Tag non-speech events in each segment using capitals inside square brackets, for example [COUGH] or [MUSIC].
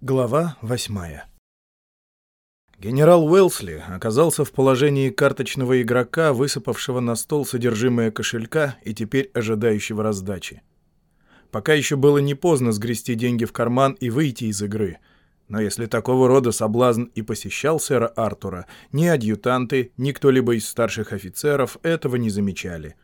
Глава восьмая Генерал Уэлсли оказался в положении карточного игрока, высыпавшего на стол содержимое кошелька и теперь ожидающего раздачи. Пока еще было не поздно сгрести деньги в карман и выйти из игры, но если такого рода соблазн и посещал сэра Артура, ни адъютанты, ни кто-либо из старших офицеров этого не замечали.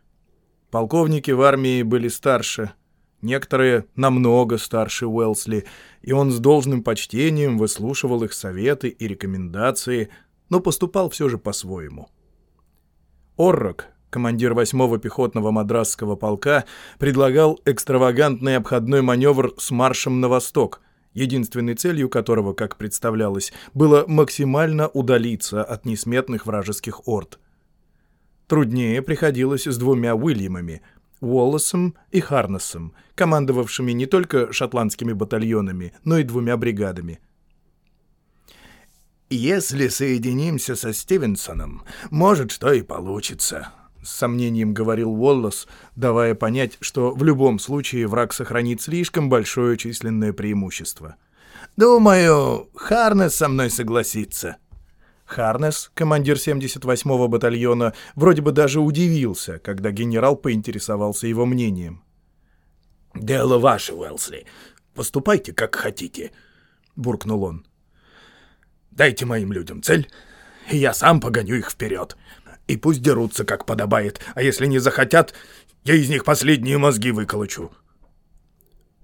Полковники в армии были старше — некоторые намного старше Уэлсли, и он с должным почтением выслушивал их советы и рекомендации, но поступал все же по-своему. Оррок, командир 8-го пехотного мадрасского полка, предлагал экстравагантный обходной маневр с маршем на восток, единственной целью которого, как представлялось, было максимально удалиться от несметных вражеских орд. Труднее приходилось с двумя Уильямами — Уоллесом и Харнесом, командовавшими не только шотландскими батальонами, но и двумя бригадами. «Если соединимся со Стивенсоном, может, что и получится», — с сомнением говорил Уоллес, давая понять, что в любом случае враг сохранит слишком большое численное преимущество. «Думаю, Харнес со мной согласится». Харнес, командир 78-го батальона, вроде бы даже удивился, когда генерал поинтересовался его мнением. «Дело ваше, Уэлсли. Поступайте, как хотите», — буркнул он. «Дайте моим людям цель, и я сам погоню их вперед. И пусть дерутся, как подобает, а если не захотят, я из них последние мозги выколочу».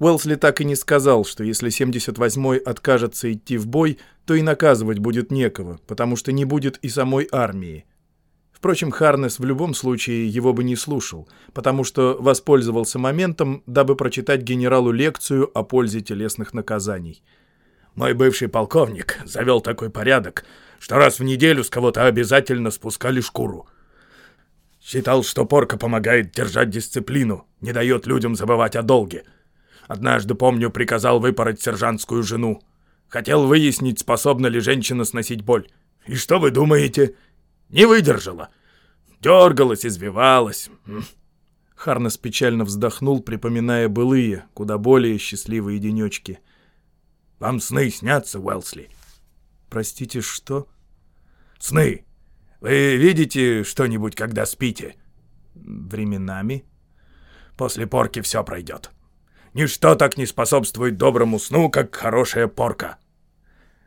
Уэлсли так и не сказал, что если 78-й откажется идти в бой, то и наказывать будет некого, потому что не будет и самой армии. Впрочем, Харнес в любом случае его бы не слушал, потому что воспользовался моментом, дабы прочитать генералу лекцию о пользе телесных наказаний. «Мой бывший полковник завел такой порядок, что раз в неделю с кого-то обязательно спускали шкуру. Считал, что порка помогает держать дисциплину, не дает людям забывать о долге». Однажды, помню, приказал выпороть сержантскую жену. Хотел выяснить, способна ли женщина сносить боль. И что вы думаете? Не выдержала. Дергалась, извивалась. Харнес печально вздохнул, припоминая былые, куда более счастливые денечки. «Вам сны снятся, Уэлсли?» «Простите, что?» «Сны. Вы видите что-нибудь, когда спите?» «Временами». «После порки все пройдет». Ничто так не способствует доброму сну, как хорошая порка.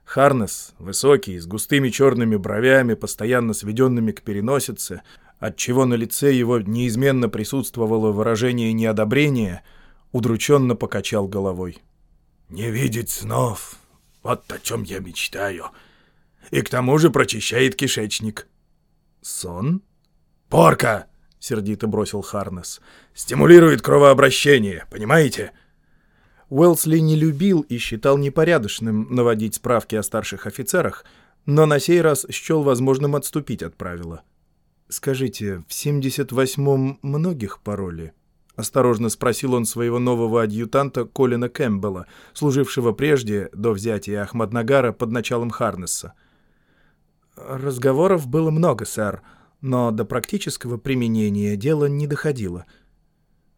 Харнес, высокий, с густыми черными бровями, постоянно сведенными к переносице, отчего на лице его неизменно присутствовало выражение неодобрения, удрученно покачал головой. «Не видеть снов — вот о чем я мечтаю. И к тому же прочищает кишечник». «Сон?» «Порка!» — сердито бросил Харнес. «Стимулирует кровообращение, понимаете?» Уэлсли не любил и считал непорядочным наводить справки о старших офицерах, но на сей раз счел возможным отступить от правила. «Скажите, в 78-м многих пароли?» — осторожно спросил он своего нового адъютанта Колина Кэмпбелла, служившего прежде, до взятия Ахмаднагара, под началом Харнесса. «Разговоров было много, сэр», но до практического применения дело не доходило.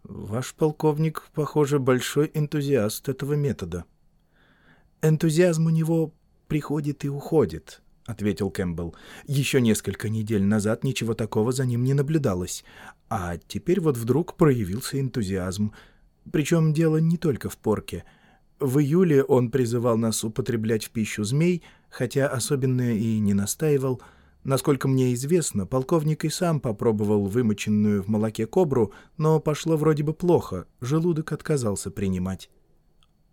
Ваш полковник, похоже, большой энтузиаст этого метода. Энтузиазм у него приходит и уходит, — ответил Кэмпбелл. «Еще несколько недель назад ничего такого за ним не наблюдалось, а теперь вот вдруг проявился энтузиазм. Причем дело не только в порке. В июле он призывал нас употреблять в пищу змей, хотя особенно и не настаивал — Насколько мне известно, полковник и сам попробовал вымоченную в молоке кобру, но пошло вроде бы плохо, желудок отказался принимать.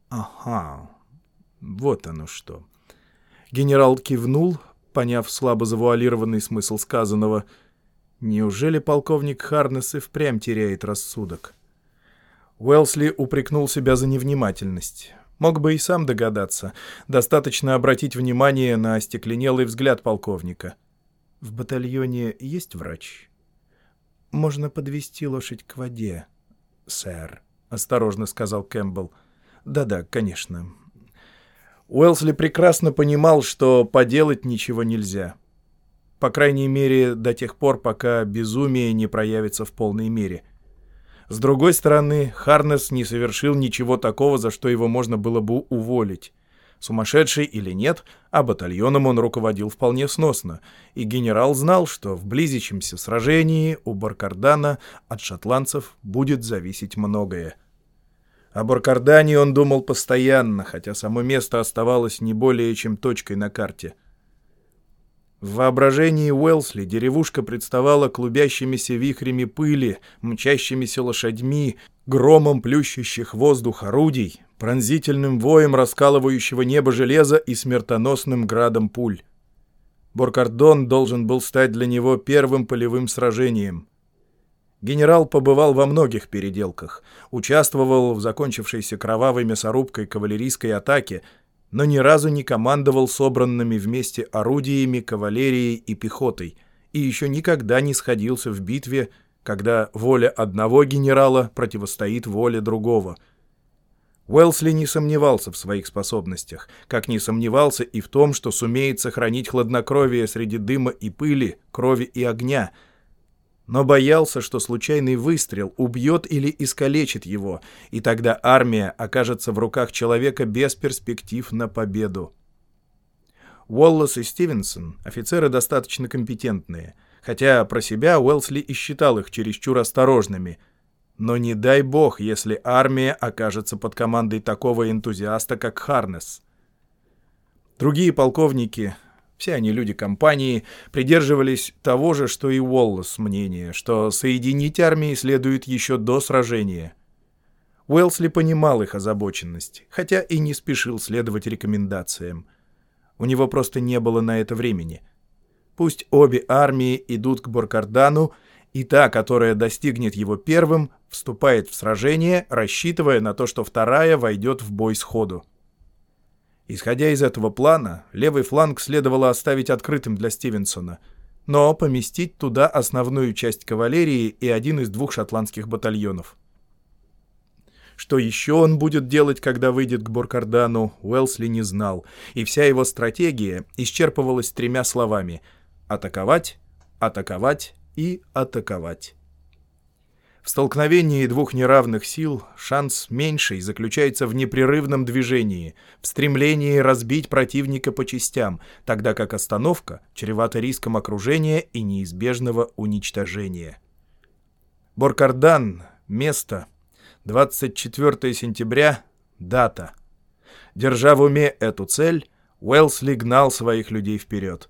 Ага, вот оно что. Генерал кивнул, поняв слабо завуалированный смысл сказанного. Неужели полковник Харнес и впрямь теряет рассудок? Уэлсли упрекнул себя за невнимательность. Мог бы и сам догадаться. Достаточно обратить внимание на остекленелый взгляд полковника — в батальоне есть врач? Можно подвести лошадь к воде, сэр, осторожно сказал Кэмпбелл. Да-да, конечно. Уэлсли прекрасно понимал, что поделать ничего нельзя. По крайней мере, до тех пор, пока безумие не проявится в полной мере. С другой стороны, Харнес не совершил ничего такого, за что его можно было бы уволить. Сумасшедший или нет, а батальоном он руководил вполне сносно, и генерал знал, что в близящемся сражении у Баркардана от шотландцев будет зависеть многое. О Баркардане он думал постоянно, хотя само место оставалось не более чем точкой на карте. В воображении Уэлсли деревушка представала клубящимися вихрями пыли, мчащимися лошадьми, громом плющущих воздух орудий, пронзительным воем раскалывающего небо железа и смертоносным градом пуль. Боркардон должен был стать для него первым полевым сражением. Генерал побывал во многих переделках, участвовал в закончившейся кровавой мясорубкой кавалерийской атаке, но ни разу не командовал собранными вместе орудиями, кавалерией и пехотой, и еще никогда не сходился в битве, когда воля одного генерала противостоит воле другого. Уэлсли не сомневался в своих способностях, как не сомневался и в том, что сумеет сохранить хладнокровие среди дыма и пыли, крови и огня — но боялся, что случайный выстрел убьет или искалечит его, и тогда армия окажется в руках человека без перспектив на победу. Уоллес и Стивенсон — офицеры достаточно компетентные, хотя про себя Уэлсли и считал их чересчур осторожными. Но не дай бог, если армия окажется под командой такого энтузиаста, как Харнес. Другие полковники все они люди компании, придерживались того же, что и Уоллес мнение, что соединить армии следует еще до сражения. Уэлсли понимал их озабоченность, хотя и не спешил следовать рекомендациям. У него просто не было на это времени. Пусть обе армии идут к Боркардану, и та, которая достигнет его первым, вступает в сражение, рассчитывая на то, что вторая войдет в бой сходу. Исходя из этого плана, левый фланг следовало оставить открытым для Стивенсона, но поместить туда основную часть кавалерии и один из двух шотландских батальонов. Что еще он будет делать, когда выйдет к Боркардану, Уэлсли не знал, и вся его стратегия исчерпывалась тремя словами «атаковать», «атаковать» и «атаковать». В столкновении двух неравных сил шанс меньший заключается в непрерывном движении, в стремлении разбить противника по частям, тогда как остановка чревата риском окружения и неизбежного уничтожения. Боркардан, место, 24 сентября, дата. Держа в уме эту цель, Уэлсли гнал своих людей вперед.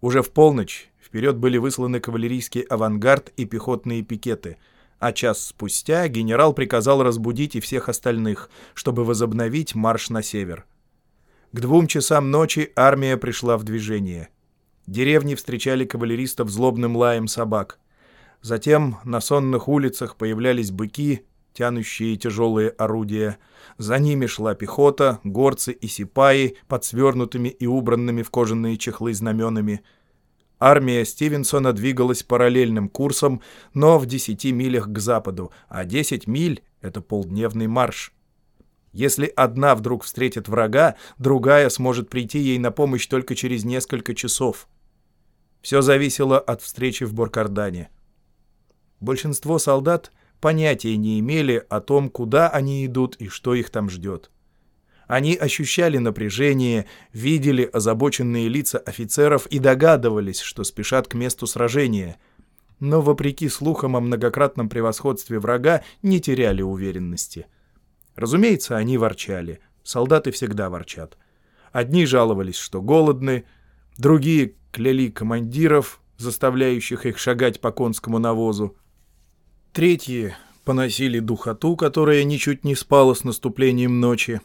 Уже в полночь вперед были высланы кавалерийский авангард и пехотные пикеты — а час спустя генерал приказал разбудить и всех остальных, чтобы возобновить марш на север. К двум часам ночи армия пришла в движение. Деревни встречали кавалеристов злобным лаем собак. Затем на сонных улицах появлялись быки, тянущие тяжелые орудия. За ними шла пехота, горцы и сипаи под свернутыми и убранными в кожаные чехлы знаменами — Армия Стивенсона двигалась параллельным курсом, но в 10 милях к западу, а 10 миль — это полдневный марш. Если одна вдруг встретит врага, другая сможет прийти ей на помощь только через несколько часов. Все зависело от встречи в Боркардане. Большинство солдат понятия не имели о том, куда они идут и что их там ждет. Они ощущали напряжение, видели озабоченные лица офицеров и догадывались, что спешат к месту сражения. Но, вопреки слухам о многократном превосходстве врага, не теряли уверенности. Разумеется, они ворчали. Солдаты всегда ворчат. Одни жаловались, что голодны, другие кляли командиров, заставляющих их шагать по конскому навозу. Третьи поносили духоту, которая ничуть не спала с наступлением ночи.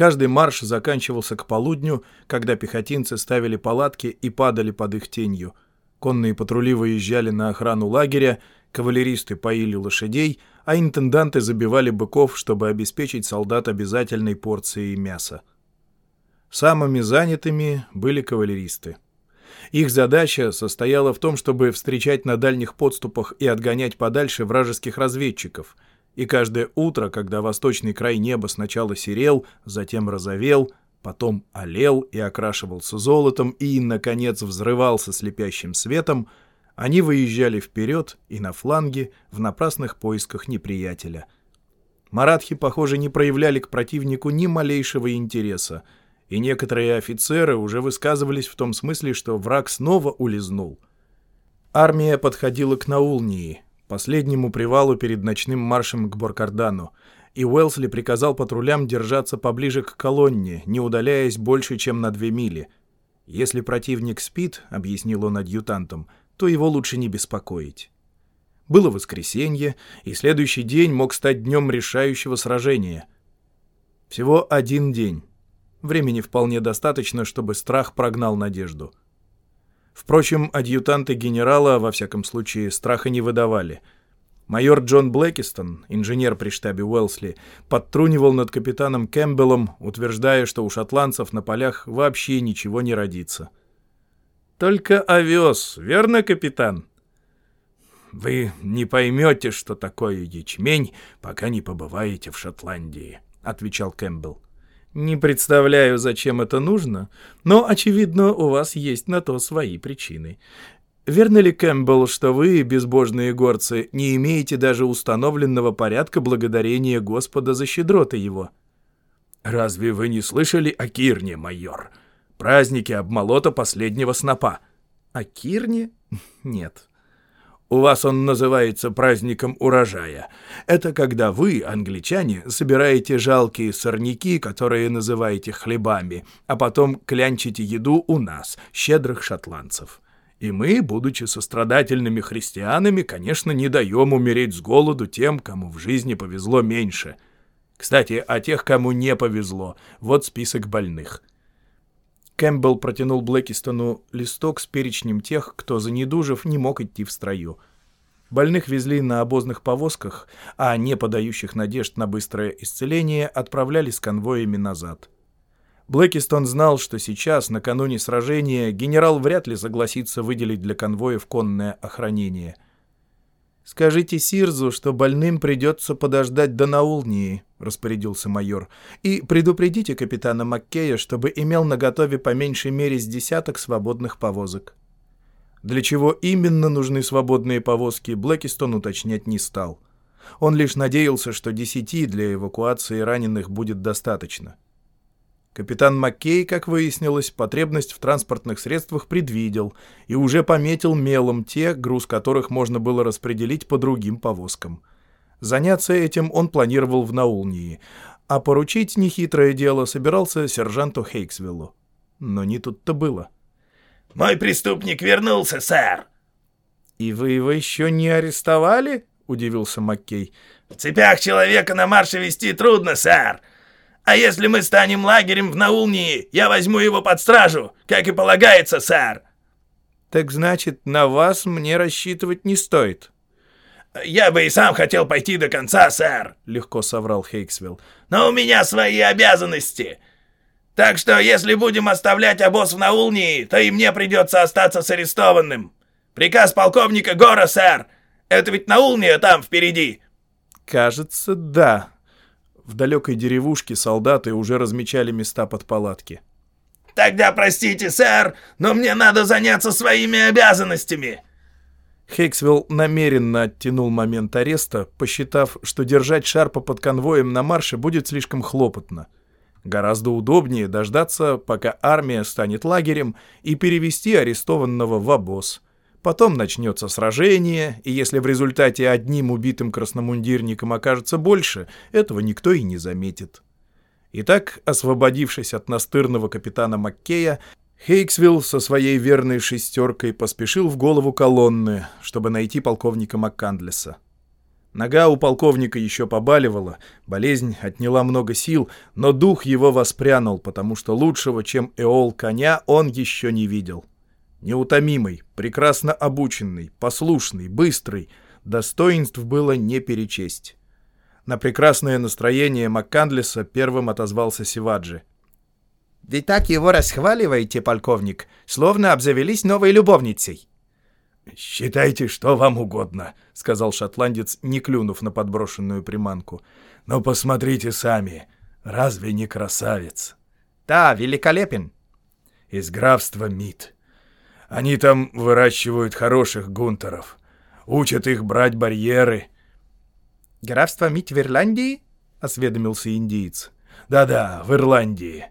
Каждый марш заканчивался к полудню, когда пехотинцы ставили палатки и падали под их тенью. Конные патрули выезжали на охрану лагеря, кавалеристы поили лошадей, а интенданты забивали быков, чтобы обеспечить солдат обязательной порцией мяса. Самыми занятыми были кавалеристы. Их задача состояла в том, чтобы встречать на дальних подступах и отгонять подальше вражеских разведчиков — и каждое утро, когда восточный край неба сначала серел, затем розовел, потом олел и окрашивался золотом и, наконец, взрывался слепящим светом, они выезжали вперед и на фланге в напрасных поисках неприятеля. Маратхи, похоже, не проявляли к противнику ни малейшего интереса, и некоторые офицеры уже высказывались в том смысле, что враг снова улизнул. Армия подходила к Наулнии, последнему привалу перед ночным маршем к Боркардану, и Уэлсли приказал патрулям держаться поближе к колонне, не удаляясь больше, чем на две мили. «Если противник спит», — объяснил он адъютантам, — «то его лучше не беспокоить». Было воскресенье, и следующий день мог стать днем решающего сражения. Всего один день. Времени вполне достаточно, чтобы страх прогнал надежду. Впрочем, адъютанты генерала, во всяком случае, страха не выдавали. Майор Джон Блэкистон, инженер при штабе Уэлсли, подтрунивал над капитаном Кэмпбеллом, утверждая, что у шотландцев на полях вообще ничего не родится. «Только овес, верно, капитан?» «Вы не поймете, что такое ячмень, пока не побываете в Шотландии», — отвечал Кэмпбелл. Не представляю, зачем это нужно, но, очевидно, у вас есть на то свои причины. Верно ли, Кэмпбелл, что вы, безбожные горцы, не имеете даже установленного порядка благодарения Господа за щедроты его? Разве вы не слышали о Кирне, майор? Праздники обмолота последнего снопа. О Кирне? Нет. У вас он называется праздником урожая. Это когда вы, англичане, собираете жалкие сорняки, которые называете хлебами, а потом клянчите еду у нас, щедрых шотландцев. И мы, будучи сострадательными христианами, конечно, не даем умереть с голоду тем, кому в жизни повезло меньше. Кстати, о тех, кому не повезло, вот список больных. Кэмпбелл протянул Блэкистону листок с перечнем тех, кто, занедужив, не мог идти в строю. Больных везли на обозных повозках, а не подающих надежд на быстрое исцеление отправляли с конвоями назад. Блэкистон знал, что сейчас, накануне сражения, генерал вряд ли согласится выделить для конвоев конное охранение — «Скажите Сирзу, что больным придется подождать до Наулнии», — распорядился майор. «И предупредите капитана Маккея, чтобы имел наготове по меньшей мере с десяток свободных повозок». Для чего именно нужны свободные повозки, Блэкистон уточнять не стал. Он лишь надеялся, что десяти для эвакуации раненых будет достаточно. Капитан Маккей, как выяснилось, потребность в транспортных средствах предвидел и уже пометил мелом те, груз которых можно было распределить по другим повозкам. Заняться этим он планировал в Наулнии, а поручить нехитрое дело собирался сержанту Хейксвиллу. Но не тут-то было. «Мой преступник вернулся, сэр!» «И вы его еще не арестовали?» — удивился Маккей. «В цепях человека на марше вести трудно, сэр!» А если мы станем лагерем в Наулнии, я возьму его под стражу, как и полагается, сэр!» «Так значит, на вас мне рассчитывать не стоит?» «Я бы и сам хотел пойти до конца, сэр», — легко соврал Хейксвилл. «Но у меня свои обязанности. Так что, если будем оставлять обоз в Наулнии, то и мне придется остаться с арестованным. Приказ полковника Гора, сэр. Это ведь Наулния там впереди». «Кажется, да», в далекой деревушке солдаты уже размечали места под палатки. «Тогда простите, сэр, но мне надо заняться своими обязанностями!» Хейксвилл намеренно оттянул момент ареста, посчитав, что держать Шарпа под конвоем на марше будет слишком хлопотно. Гораздо удобнее дождаться, пока армия станет лагерем, и перевести арестованного в обоз — Потом начнется сражение, и если в результате одним убитым красномундирником окажется больше, этого никто и не заметит. Итак, освободившись от настырного капитана Маккея, Хейксвилл со своей верной шестеркой поспешил в голову колонны, чтобы найти полковника Маккандлеса. Нога у полковника еще побаливала, болезнь отняла много сил, но дух его воспрянул, потому что лучшего, чем эол коня, он еще не видел. Неутомимый, прекрасно обученный, послушный, быстрый, достоинств было не перечесть. На прекрасное настроение Маккандлеса первым отозвался Сиваджи. «Вы так его расхваливаете, полковник, словно обзавелись новой любовницей». «Считайте, что вам угодно», — сказал шотландец, не клюнув на подброшенную приманку. «Но посмотрите сами, разве не красавец?» «Да, великолепен». «Из графства Мид. Они там выращивают хороших гунтеров. Учат их брать барьеры. Графство Мить в Ирландии? — осведомился индиец. «Да-да, в Ирландии».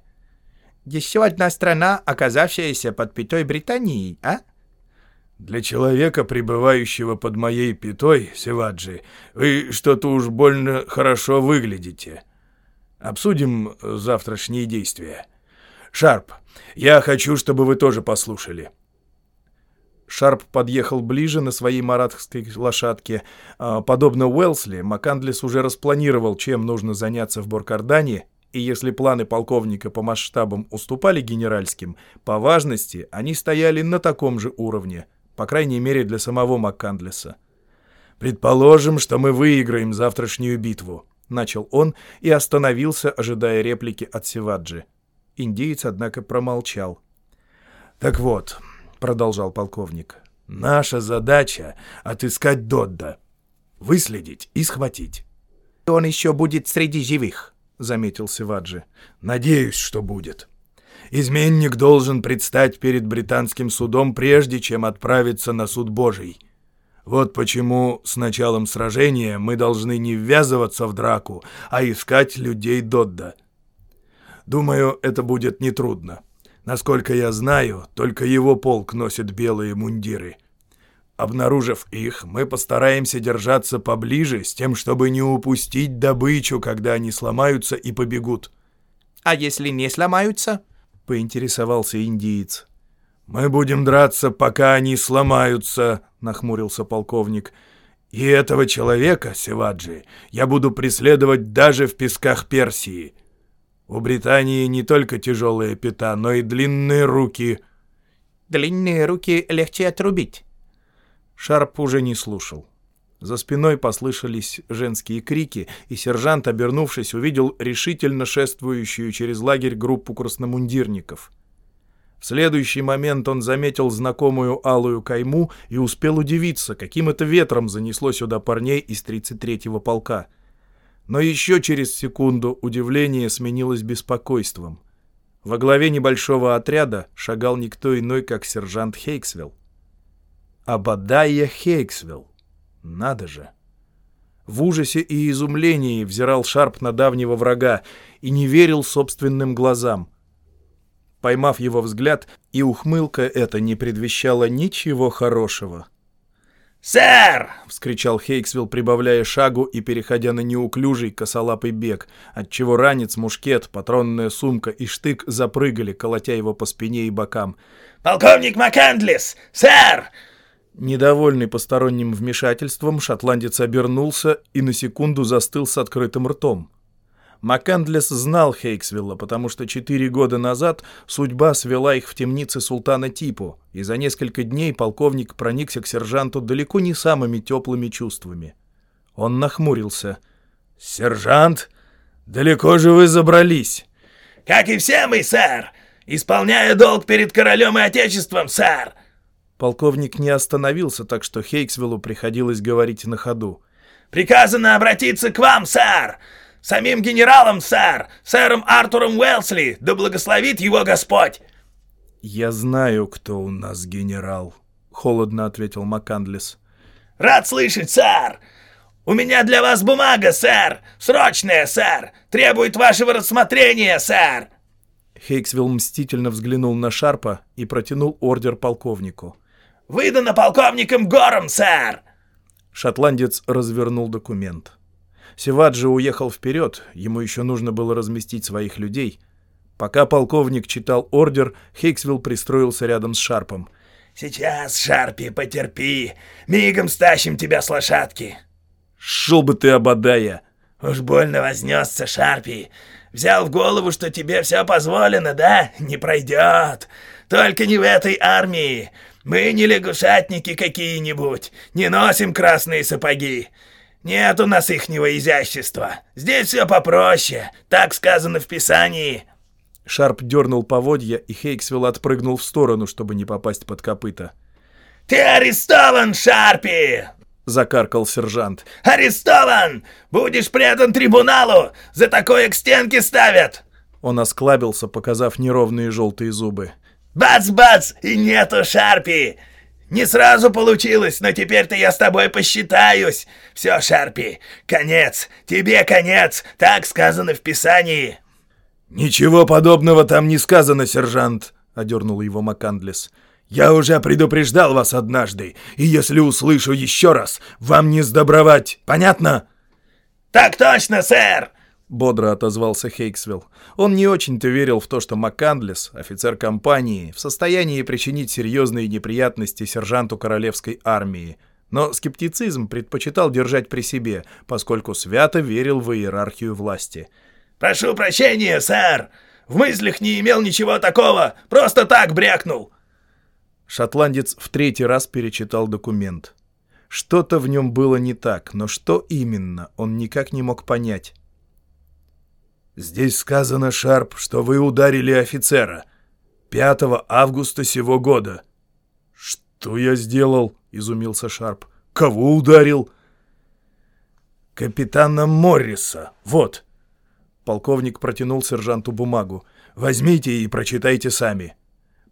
«Еще одна страна, оказавшаяся под пятой Британии, а?» «Для человека, пребывающего под моей пятой, Севаджи, вы что-то уж больно хорошо выглядите. Обсудим завтрашние действия. Шарп, я хочу, чтобы вы тоже послушали». Шарп подъехал ближе на своей маратской лошадке. А, подобно Уэлсли, Макандлес уже распланировал, чем нужно заняться в Боркардане, и если планы полковника по масштабам уступали генеральским, по важности они стояли на таком же уровне, по крайней мере для самого Маккандлеса. «Предположим, что мы выиграем завтрашнюю битву», — начал он и остановился, ожидая реплики от Севаджи. Индиец, однако, промолчал. «Так вот», — продолжал полковник, — «наша задача — отыскать Додда, выследить и схватить». «Он еще будет среди живых», — заметил Севаджи. «Надеюсь, что будет. Изменник должен предстать перед британским судом, прежде чем отправиться на суд Божий». Вот почему с началом сражения мы должны не ввязываться в драку, а искать людей Додда. Думаю, это будет нетрудно. Насколько я знаю, только его полк носит белые мундиры. Обнаружив их, мы постараемся держаться поближе с тем, чтобы не упустить добычу, когда они сломаются и побегут. «А если не сломаются?» — поинтересовался индиец. «Мы будем драться, пока они сломаются», — нахмурился полковник. «И этого человека, Севаджи, я буду преследовать даже в песках Персии. У Британии не только тяжелые пята, но и длинные руки». «Длинные руки легче отрубить». Шарп уже не слушал. За спиной послышались женские крики, и сержант, обернувшись, увидел решительно шествующую через лагерь группу красномундирников. В следующий момент он заметил знакомую алую кайму и успел удивиться, каким это ветром занесло сюда парней из 33-го полка — но еще через секунду удивление сменилось беспокойством. Во главе небольшого отряда шагал никто иной, как сержант Хейксвилл. Абадайя Хейксвилл. Надо же. В ужасе и изумлении взирал Шарп на давнего врага и не верил собственным глазам. Поймав его взгляд, и ухмылка эта не предвещала ничего хорошего — «Сэр!» — вскричал Хейксвилл, прибавляя шагу и переходя на неуклюжий косолапый бег, отчего ранец, мушкет, патронная сумка и штык запрыгали, колотя его по спине и бокам. «Полковник Маккендлис! Сэр!» Недовольный посторонним вмешательством, шотландец обернулся и на секунду застыл с открытым ртом. Маккандлес знал Хейксвилла, потому что четыре года назад судьба свела их в темнице султана Типу, и за несколько дней полковник проникся к сержанту далеко не самыми теплыми чувствами. Он нахмурился. «Сержант, далеко же вы забрались?» «Как и все мы, сэр! Исполняя долг перед королем и отечеством, сэр!» Полковник не остановился, так что Хейксвиллу приходилось говорить на ходу. «Приказано обратиться к вам, сэр! Самим генералом, сэр! Сэром Артуром Уэлсли! Да благословит его Господь!» «Я знаю, кто у нас генерал», — холодно ответил Макандлес. «Рад слышать, сэр! У меня для вас бумага, сэр! Срочная, сэр! Требует вашего рассмотрения, сэр!» Хейксвилл мстительно взглянул на Шарпа и протянул ордер полковнику. «Выдано полковником Гором, сэр!» Шотландец развернул документ. Севаджи уехал вперед, ему еще нужно было разместить своих людей. Пока полковник читал ордер, Хейксвилл пристроился рядом с Шарпом. «Сейчас, Шарпи, потерпи. Мигом стащим тебя с лошадки». «Шел бы ты, ободая!» «Уж больно вознесся, Шарпи. Взял в голову, что тебе все позволено, да? Не пройдет. Только не в этой армии. Мы не лягушатники какие-нибудь, не носим красные сапоги. Нет у нас ихнего изящества. Здесь все попроще. Так сказано в Писании». Шарп дернул поводья, и Хейксвилл отпрыгнул в сторону, чтобы не попасть под копыта. «Ты арестован, Шарпи!» — закаркал сержант. «Арестован! Будешь предан трибуналу! За такое к стенке ставят!» Он осклабился, показав неровные желтые зубы. «Бац-бац! И нету Шарпи! Не сразу получилось, но теперь-то я с тобой посчитаюсь. Все, Шарпи, конец, тебе конец, так сказано в Писании». «Ничего подобного там не сказано, сержант», — одернул его МакАндлес. «Я уже предупреждал вас однажды, и если услышу еще раз, вам не сдобровать, понятно?» «Так точно, сэр!» — бодро отозвался Хейксвилл. Он не очень-то верил в то, что МакКандлес, офицер компании, в состоянии причинить серьезные неприятности сержанту королевской армии, но скептицизм предпочитал держать при себе, поскольку свято верил в иерархию власти. «Прошу прощения, сэр! В мыслях не имел ничего такого, просто так брякнул!» Шотландец в третий раз перечитал документ. Что-то в нем было не так, но что именно, он никак не мог понять. «Здесь сказано, Шарп, что вы ударили офицера. 5 августа сего года». «Что я сделал?» — изумился Шарп. «Кого ударил?» «Капитана Морриса. Вот». Полковник протянул сержанту бумагу. «Возьмите и прочитайте сами».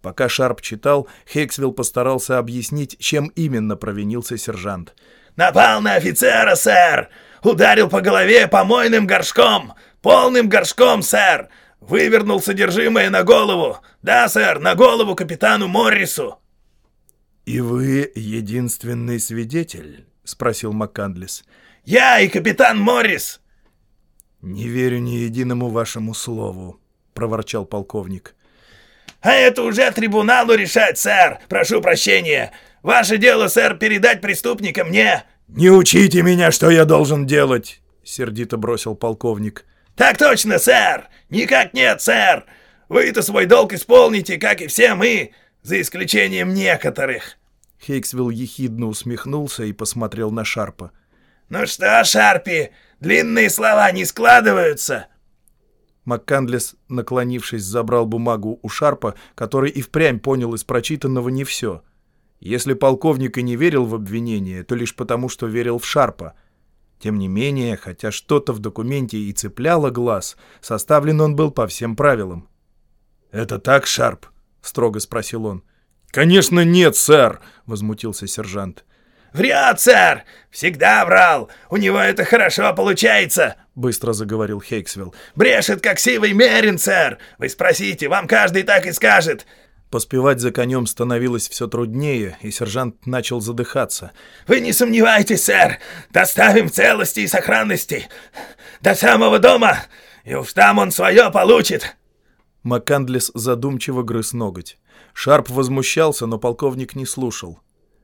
Пока Шарп читал, Хексвилл постарался объяснить, чем именно провинился сержант. «Напал на офицера, сэр! Ударил по голове помойным горшком! Полным горшком, сэр! Вывернул содержимое на голову! Да, сэр, на голову капитану Моррису!» «И вы единственный свидетель?» — спросил МакКандлес. «Я и капитан Моррис!» «Не верю ни единому вашему слову», — проворчал полковник. «А это уже трибуналу решать, сэр! Прошу прощения! Ваше дело, сэр, передать преступника мне!» «Не учите меня, что я должен делать!» — сердито бросил полковник. «Так точно, сэр! Никак нет, сэр! Вы-то свой долг исполните, как и все мы, за исключением некоторых!» Хейксвилл ехидно усмехнулся и посмотрел на Шарпа. «Ну что, Шарпи, длинные слова не складываются?» МакКандлес, наклонившись, забрал бумагу у Шарпа, который и впрямь понял из прочитанного не все. Если полковник и не верил в обвинение, то лишь потому, что верил в Шарпа — тем не менее, хотя что-то в документе и цепляло глаз, составлен он был по всем правилам. «Это так, Шарп?» — строго спросил он. «Конечно нет, сэр!» — возмутился сержант. «Врет, сэр! Всегда врал! У него это хорошо получается!» — быстро заговорил Хейксвилл. «Брешет, как сивый мерин, сэр! Вы спросите, вам каждый так и скажет! Поспевать за конем становилось все труднее, и сержант начал задыхаться. «Вы не сомневайтесь, сэр! Доставим в целости и сохранности! До самого дома! И уж там он свое получит!» МакКандлес задумчиво грыз ноготь. Шарп возмущался, но полковник не слушал.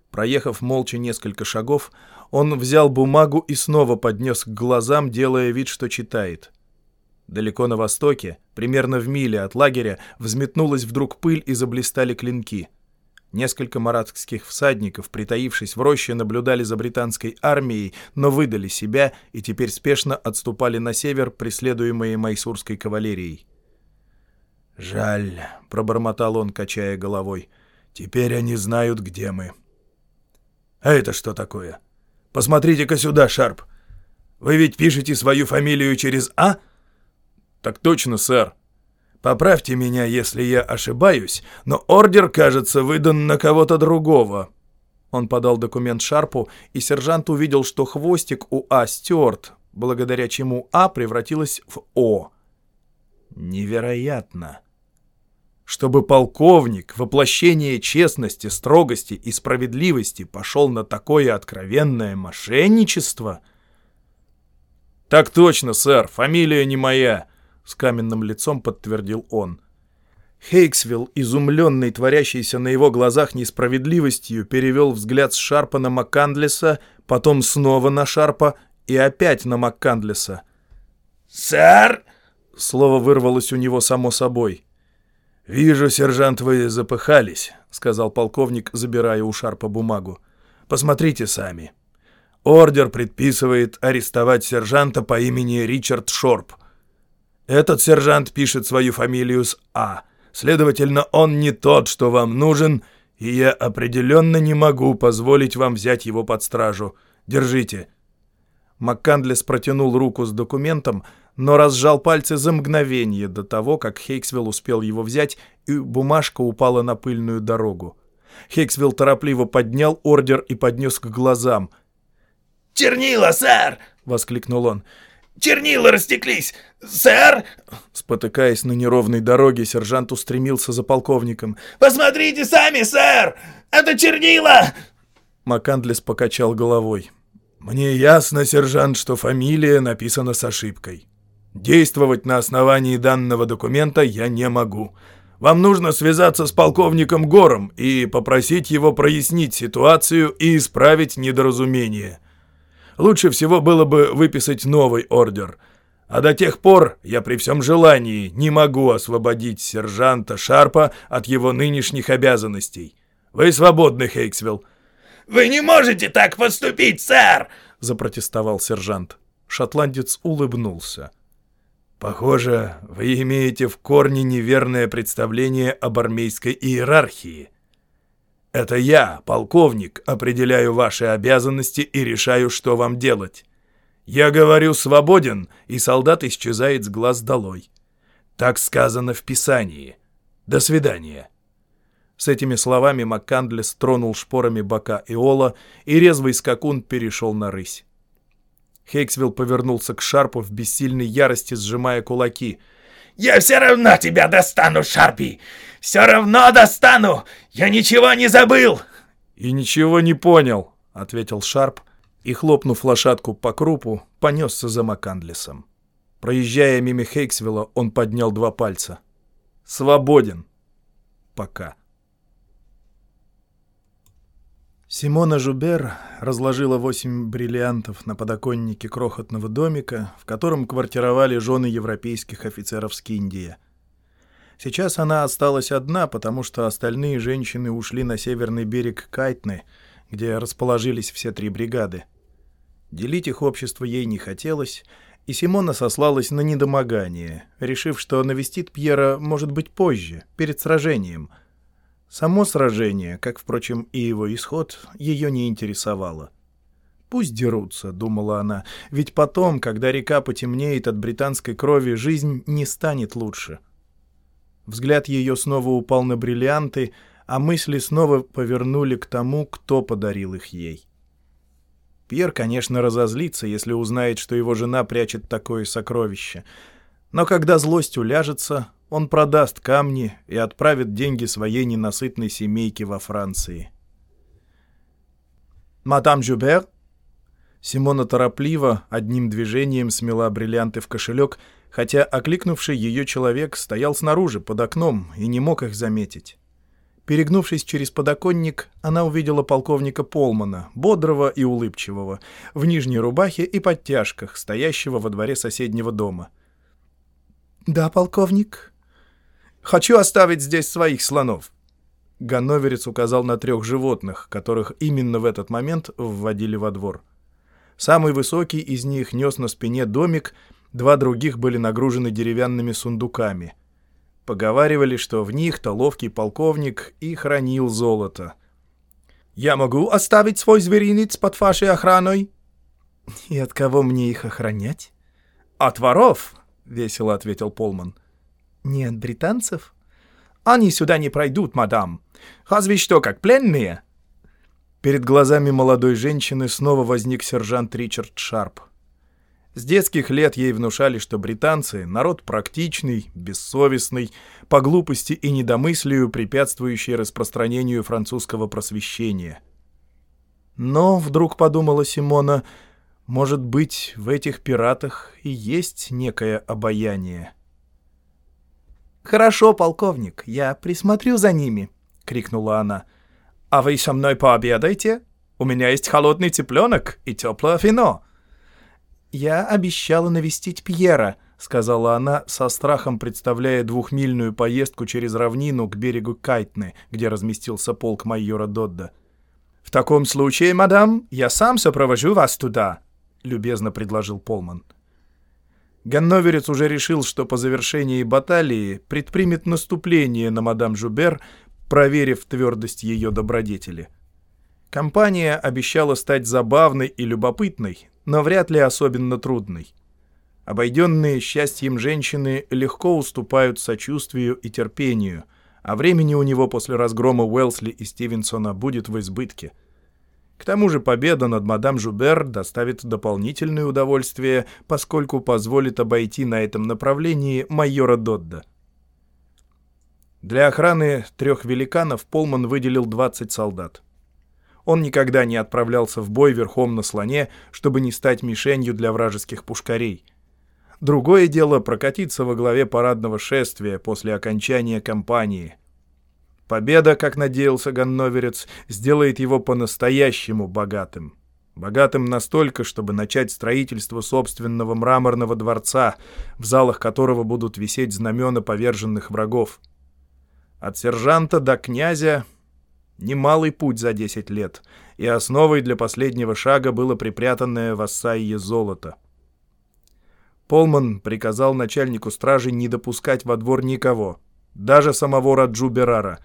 Проехав молча несколько шагов, он взял бумагу и снова поднес к глазам, делая вид, что читает. Далеко на востоке, примерно в миле от лагеря, взметнулась вдруг пыль и заблистали клинки. Несколько маратских всадников, притаившись в роще, наблюдали за британской армией, но выдали себя и теперь спешно отступали на север, преследуемые майсурской кавалерией. «Жаль», — пробормотал он, качая головой, — «теперь они знают, где мы». «А это что такое? Посмотрите-ка сюда, Шарп. Вы ведь пишете свою фамилию через «А»?» «Так точно, сэр». «Поправьте меня, если я ошибаюсь, но ордер, кажется, выдан на кого-то другого». Он подал документ Шарпу, и сержант увидел, что хвостик у А стерт, благодаря чему А превратилась в О. Невероятно. Чтобы полковник, воплощение честности, строгости и справедливости, пошел на такое откровенное мошенничество? «Так точно, сэр, фамилия не моя», — с каменным лицом подтвердил он. Хейксвилл, изумленный творящейся на его глазах несправедливостью, перевел взгляд с Шарпа на Маккандлеса, потом снова на Шарпа и опять на Маккандлеса. «Сэр!» — слово вырвалось у него само собой. «Вижу, сержант, вы запыхались», — сказал полковник, забирая у Шарпа бумагу. «Посмотрите сами. Ордер предписывает арестовать сержанта по имени Ричард Шорп. Этот сержант пишет свою фамилию с «А». Следовательно, он не тот, что вам нужен, и я определенно не могу позволить вам взять его под стражу. Держите». МакКандлес протянул руку с документом, но разжал пальцы за мгновение до того, как Хейксвилл успел его взять, и бумажка упала на пыльную дорогу. Хейксвилл торопливо поднял ордер и поднес к глазам. «Чернила, сэр!» — воскликнул он. «Чернила растеклись! Сэр!» Спотыкаясь на неровной дороге, сержант устремился за полковником. «Посмотрите сами, сэр! Это чернила!» Макандлес покачал головой. «Мне ясно, сержант, что фамилия написана с ошибкой. Действовать на основании данного документа я не могу. Вам нужно связаться с полковником Гором и попросить его прояснить ситуацию и исправить недоразумение. Лучше всего было бы выписать новый ордер. А до тех пор я при всем желании не могу освободить сержанта Шарпа от его нынешних обязанностей. Вы свободны, Хейксвилл. «Вы не можете так поступить, сэр!» — запротестовал сержант. Шотландец улыбнулся. «Похоже, вы имеете в корне неверное представление об армейской иерархии. Это я, полковник, определяю ваши обязанности и решаю, что вам делать. Я говорю «свободен», и солдат исчезает с глаз долой. Так сказано в Писании. До свидания». С этими словами Маккандлес тронул шпорами бока Иола, и резвый скакун перешел на рысь. Хейксвилл повернулся к Шарпу в бессильной ярости, сжимая кулаки. «Я все равно тебя достану, Шарпи! Все равно достану! Я ничего не забыл!» «И ничего не понял», — ответил Шарп, и, хлопнув лошадку по крупу, понесся за Макандлесом. Проезжая мимо Хейксвилла, он поднял два пальца. «Свободен. Пока». Симона Жубер разложила восемь бриллиантов на подоконнике крохотного домика, в котором квартировали жены европейских офицеров с Киндия. Сейчас она осталась одна, потому что остальные женщины ушли на северный берег Кайтны, где расположились все три бригады. Делить их общество ей не хотелось, и Симона сослалась на недомогание, решив, что навестит Пьера, может быть, позже, перед сражением — Само сражение, как, впрочем, и его исход, ее не интересовало. «Пусть дерутся», — думала она, — «ведь потом, когда река потемнеет от британской крови, жизнь не станет лучше». Взгляд ее снова упал на бриллианты, а мысли снова повернули к тому, кто подарил их ей. Пьер, конечно, разозлится, если узнает, что его жена прячет такое сокровище. Но когда злость уляжется, он продаст камни и отправит деньги своей ненасытной семейке во Франции. «Мадам Жюбер?» Симона торопливо, одним движением смела бриллианты в кошелек, хотя окликнувший ее человек стоял снаружи, под окном, и не мог их заметить. Перегнувшись через подоконник, она увидела полковника Полмана, бодрого и улыбчивого, в нижней рубахе и подтяжках, стоящего во дворе соседнего дома. «Да, полковник», Хочу оставить здесь своих слонов». Ганноверец указал на трех животных, которых именно в этот момент вводили во двор. Самый высокий из них нес на спине домик, два других были нагружены деревянными сундуками. Поговаривали, что в них-то ловкий полковник и хранил золото. «Я могу оставить свой зверинец под вашей охраной?» «И от кого мне их охранять?» «От воров», — весело ответил Полман. «Не от британцев?» «Они сюда не пройдут, мадам. Разве что как пленные». Перед глазами молодой женщины снова возник сержант Ричард Шарп. С детских лет ей внушали, что британцы — народ практичный, бессовестный, по глупости и недомыслию препятствующий распространению французского просвещения. Но, вдруг подумала Симона, может быть, в этих пиратах и есть некое обаяние. «Хорошо, полковник, я присмотрю за ними», — крикнула она. «А вы со мной пообедайте? У меня есть холодный цыпленок и теплое вино». «Я обещала навестить Пьера», — сказала она, со страхом представляя двухмильную поездку через равнину к берегу Кайтны, где разместился полк майора Додда. «В таком случае, мадам, я сам сопровожу вас туда», — любезно предложил Полман. Ганноверец уже решил, что по завершении баталии предпримет наступление на мадам Жубер, проверив твердость ее добродетели. Компания обещала стать забавной и любопытной, но вряд ли особенно трудной. Обойденные счастьем женщины легко уступают сочувствию и терпению, а времени у него после разгрома Уэлсли и Стивенсона будет в избытке. К тому же победа над мадам Жубер доставит дополнительное удовольствие, поскольку позволит обойти на этом направлении майора Додда. Для охраны трех великанов Полман выделил 20 солдат. Он никогда не отправлялся в бой верхом на слоне, чтобы не стать мишенью для вражеских пушкарей. Другое дело прокатиться во главе парадного шествия после окончания кампании. Победа, как надеялся ганноверец, сделает его по-настоящему богатым. Богатым настолько, чтобы начать строительство собственного мраморного дворца, в залах которого будут висеть знамена поверженных врагов. От сержанта до князя Немалый путь за 10 лет, и основой для последнего шага было припрятанное в Ассайе золото. Полман приказал начальнику стражи не допускать во двор никого, даже самого Раджу Берара,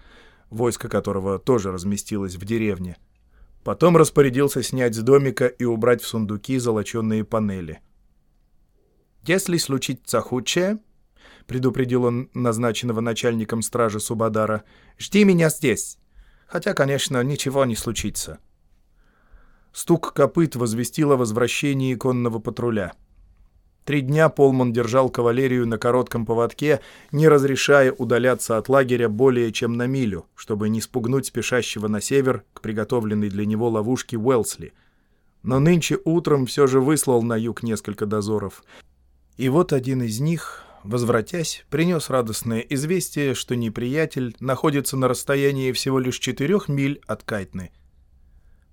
войско которого тоже разместилось в деревне. Потом распорядился снять с домика и убрать в сундуки золоченые панели. «Если случится худшее», — предупредил он назначенного начальником стражи Субадара, — «жди меня здесь». Хотя, конечно, ничего не случится. Стук копыт возвестил о возвращении конного патруля. Три дня Полман держал кавалерию на коротком поводке, не разрешая удаляться от лагеря более чем на милю, чтобы не спугнуть спешащего на север к приготовленной для него ловушке Уэлсли. Но нынче утром все же выслал на юг несколько дозоров. И вот один из них возвратясь, принес радостное известие, что неприятель находится на расстоянии всего лишь четырех миль от Кайтны.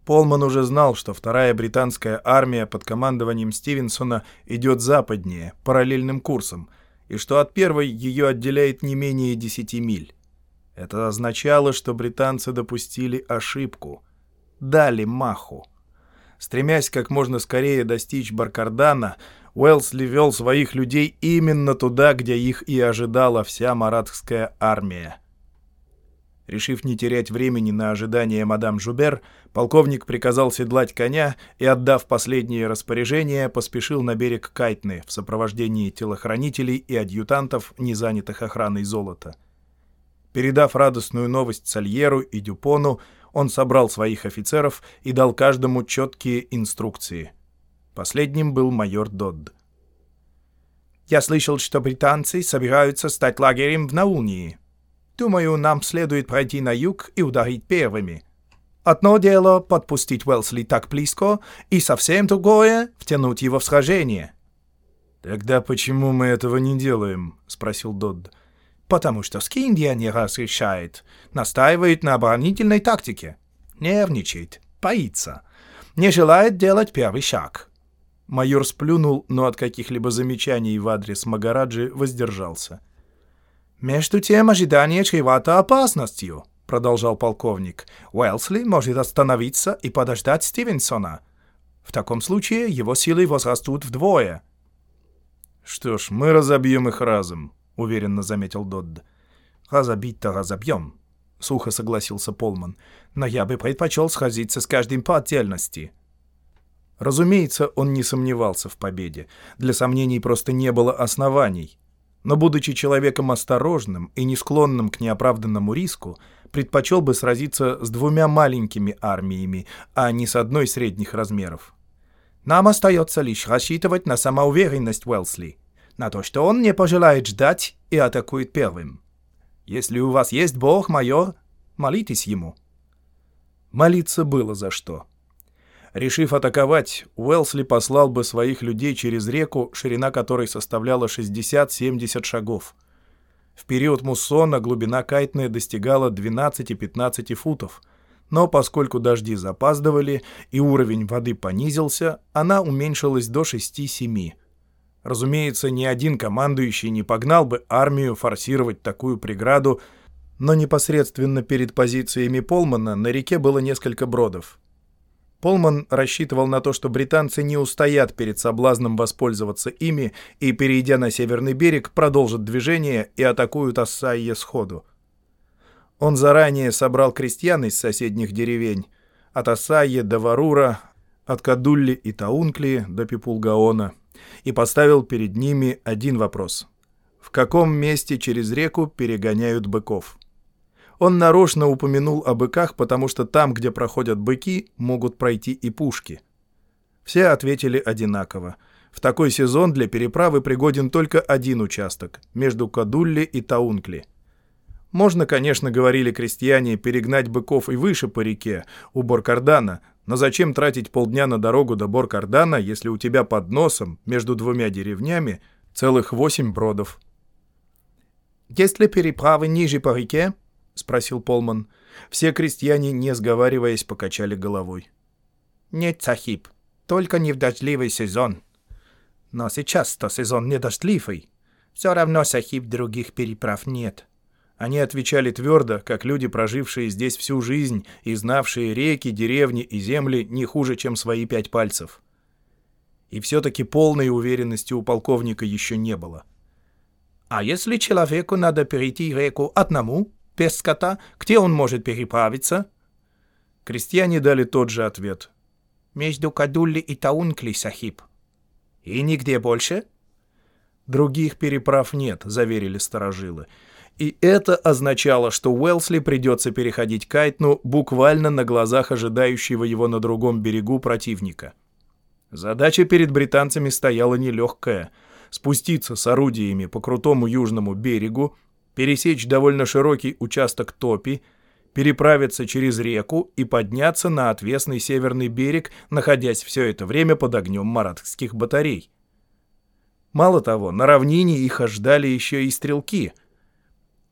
Полман уже знал, что вторая британская армия под командованием Стивенсона идет западнее, параллельным курсом, и что от первой ее отделяет не менее десяти миль. Это означало, что британцы допустили ошибку. Дали маху. Стремясь как можно скорее достичь Баркардана, Уэлсли вел своих людей именно туда, где их и ожидала вся маратская армия. Решив не терять времени на ожидание мадам Жубер, полковник приказал седлать коня и, отдав последние распоряжения, поспешил на берег Кайтны в сопровождении телохранителей и адъютантов, не занятых охраной золота. Передав радостную новость Сальеру и Дюпону, он собрал своих офицеров и дал каждому четкие инструкции. Последним был майор Додд. «Я слышал, что британцы собираются стать лагерем в Наунии. Думаю, нам следует пройти на юг и ударить первыми. Одно дело — подпустить Уэлсли так близко, и совсем другое — втянуть его в сражение». «Тогда почему мы этого не делаем?» — спросил Додд. «Потому что Скиндия не разрешает, настаивает на оборонительной тактике, нервничает, боится, не желает делать первый шаг». Майор сплюнул, но от каких-либо замечаний в адрес Магараджи воздержался. «Между тем ожидание чревато опасностью», — продолжал полковник. «Уэлсли может остановиться и подождать Стивенсона. В таком случае его силы возрастут вдвое». «Что ж, мы разобьем их разом», — уверенно заметил Додд. «Разобить-то разобьем», — сухо согласился Полман. «Но я бы предпочел сходиться с каждым по отдельности». Разумеется, он не сомневался в победе. Для сомнений просто не было оснований. Но, будучи человеком осторожным и не склонным к неоправданному риску, предпочел бы сразиться с двумя маленькими армиями, а не с одной средних размеров. «Нам остается лишь рассчитывать на самоуверенность Уэлсли, на то, что он не пожелает ждать и атакует первым. Если у вас есть Бог, майор, молитесь ему». Молиться было за что. Решив атаковать, Уэлсли послал бы своих людей через реку, ширина которой составляла 60-70 шагов. В период муссона глубина Кайтны достигала 12-15 футов, но поскольку дожди запаздывали и уровень воды понизился, она уменьшилась до 6-7. Разумеется, ни один командующий не погнал бы армию форсировать такую преграду, но непосредственно перед позициями Полмана на реке было несколько бродов. Полман рассчитывал на то, что британцы не устоят перед соблазном воспользоваться ими и, перейдя на северный берег, продолжат движение и атакуют Ассайе сходу. Он заранее собрал крестьян из соседних деревень, от Ассайе до Варура, от Кадулли и Таункли до Пипулгаона, и поставил перед ними один вопрос. В каком месте через реку перегоняют быков? Он нарочно упомянул о быках, потому что там, где проходят быки, могут пройти и пушки. Все ответили одинаково. В такой сезон для переправы пригоден только один участок, между Кадулли и Таункли. Можно, конечно, говорили крестьяне, перегнать быков и выше по реке, у Боркардана, но зачем тратить полдня на дорогу до Боркардана, если у тебя под носом, между двумя деревнями, целых восемь бродов? «Есть ли переправы ниже по реке?» — спросил Полман. Все крестьяне, не сговариваясь, покачали головой. «Нет, Сахиб, только не в дождливый сезон. Но сейчас-то сезон не дождливый. Все равно, Сахиб, других переправ нет». Они отвечали твердо, как люди, прожившие здесь всю жизнь и знавшие реки, деревни и земли не хуже, чем свои пять пальцев. И все-таки полной уверенности у полковника еще не было. «А если человеку надо перейти реку одному, без скота, где он может переправиться?» Крестьяне дали тот же ответ. «Между Кадулли и Таункли, Сахиб». «И нигде больше?» «Других переправ нет», — заверили сторожилы. И это означало, что Уэлсли придется переходить Кайтну буквально на глазах ожидающего его на другом берегу противника. Задача перед британцами стояла нелегкая — спуститься с орудиями по крутому южному берегу, пересечь довольно широкий участок топи, переправиться через реку и подняться на отвесный северный берег, находясь все это время под огнем маратских батарей. Мало того, на равнине их ожидали еще и стрелки —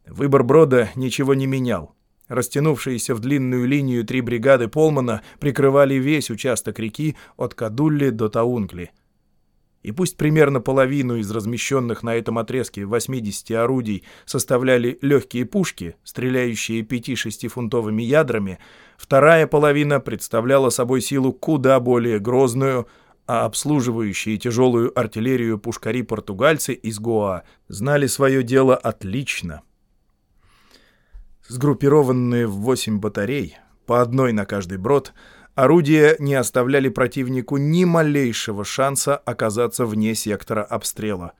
Выбор Брода ничего не менял. Растянувшиеся в длинную линию три бригады Полмана прикрывали весь участок реки от Кадулли до Таункли. И пусть примерно половину из размещенных на этом отрезке 80 орудий составляли легкие пушки, стреляющие 5-6-фунтовыми ядрами, вторая половина представляла собой силу куда более грозную, а обслуживающие тяжелую артиллерию пушкари-португальцы из Гоа знали свое дело отлично. Сгруппированные в восемь батарей, по одной на каждый брод, орудия не оставляли противнику ни малейшего шанса оказаться вне сектора обстрела.